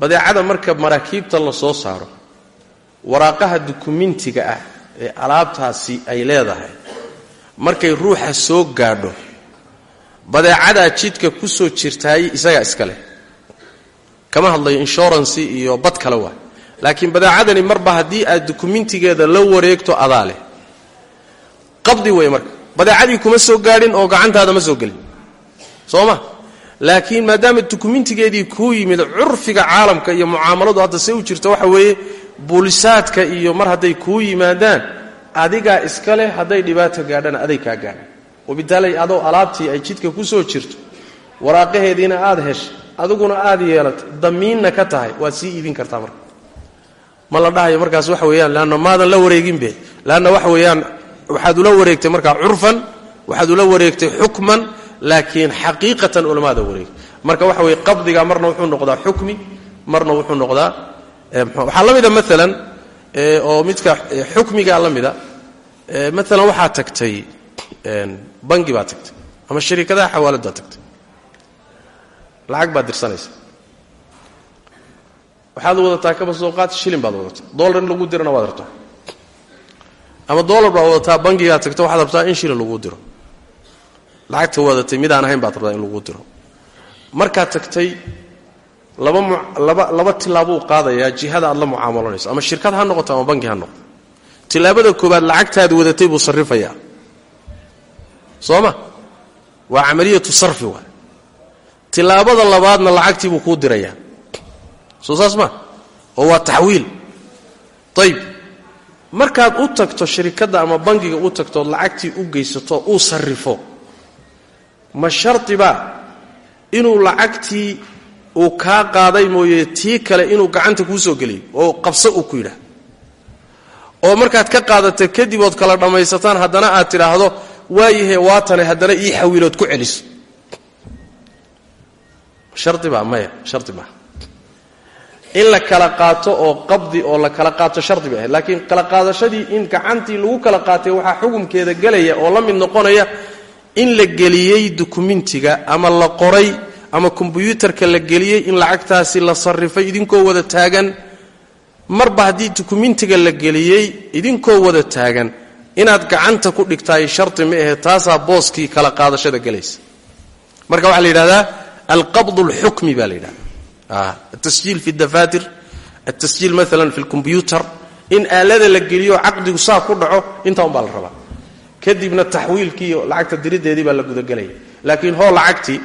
Badeecada marka maraakiibta la soo saaro waraaqaha dukumentiga ah ee alaabtaasi ay leedahay markay ruuxa soo gaadho badeecadaa jidka ku soo jirtaay isagaa iska leh. Kama hadlayo inshurancy iyo bad kale waa. Laakiin badeecadani marba haddii aad dukumentigeeda la wareegto adaa leh. Qabdi wey marka. Badeecadii kuma soo gaadhin oo gacantaada ma soo gelin. Soo ma laakiin maadaama dukumentigeedii kuu yimid curfiga caalamka iyo mucaamaladu hadda see u jirto waxa weeye buulisaadka iyo mar hadday kuu yimaadaan adigaa iska leh hadday dhibaato gaadhana aday kaa gaadhan wabitaali adoo alaabtii ay jidka ku soo jirto waraaqaheediina aad heshay adiguna aad yeelatay damiinna ka tahay waad sii iibin kartaa marka. Ma la dhahayo markaas waxa weeyaan leanna maadan la wareeginbe leanna waxa weeyaan waxaad ula wareegtay markaa curfan waxaad ula wareegtay xukman laakiin xaqiiqatan ulamaada wareeg. Marka waxa weye qabdiga marna wuxuu noqdaa xukmi marna wuxuu noqdaa waxaa la mida maalan oo midka xukmigaa la maalan waxaa tagtay bangi baa tagtay ama shariikadaha xawaalad baa tagtay. Lacag baad dirsanaysa. Waxaad wadataa kaba soo qaad shilin baad wadataa. Dolar in lagu dirana waad rabtaa. Ama dolar baad wadataa bangigaad tagto waxaad rabtaa in shilin lagu diro lacagta wadatay midaan ahayn baad rabtaa in lagu diro. Markaad tagtay laba tillaabuu qaadayaa jihada aad la mucaamalanayso. Ama shirkad ha noqoto ama bangi ha noqoto. Tillaabada koobaad lacagtaad wadatay buu sarrifayaa. Soo ma waa camaliyatu sarfi waay tillaabada labaadna lacagtii buu kuu dirayaa. Soo saas ma? Oo waa taxwiil. Ayib markaad u tagto shirikadda ama bangiga u tagtood lacagtii u geysato uu sarrifo ma shardiba inuu lacagtii uu kaa qaaday mooye tii kale inuu gacanta kuu soo geliyo oo qabso uu ku yidhaah. Oo markaad ka qaadata kadib ood kala dhammaysataan haddana aad tidhaahdo waayahe waatane haddana ii xawiilood ku celiso shardiba maya shardi maaha in la kala qaato oo qabdi oo la kala qaato shardi bay ahayd laakiin kala qaadashadii in gacantii lagu kala qaatay waxaa xukumkeeda gelaya oo la mid noqonaya in la geliyey dukumentiga ama la qoray ama kombyuutarka la geliyey in lacagtaasi la sarrifay idinkoo wada taagan. Marba haddii dukumentiga la geliyey idinkoo wada taagan inaad gacanta ku dhigtaay shardi ma ahe taasaa booskii kala qaadashada gelaysa. Marka waxaa la yidhahdaa alqabd اlxukmi baa la yidhahda atasjiil fi dafaatir atasjiil maala fi lkombyuutar in aalada la geliyo caqdigu saa ku dhaco intaa un baa la rabaa kadibna taxwiilkii iyo lacagta dirideedii baa la gudagelaya laakiin hoo lacagtii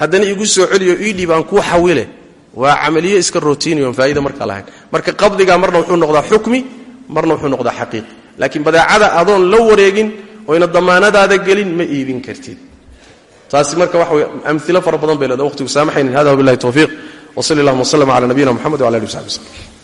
haddana igu soo celiyo iidhiib aan kuu xawile. Waa camaliyo iska rotiiniy on faa'ida markaa lahayn. Marka qabdigaa marna wuxuu noqdaa xukmi marna wuxuu noqdaa xaqiiqi laakiin badeecada adoon la wareegin oyna damaanadaada gelin ma iibin kartid. Taasi marka waxa wey amilo fara badan bay leeda waqtigu saamaxaynin. Hada wabillahi towfiiq wsali allahuma wslm cala nabiyina mxamed wala ali w saxbi wslm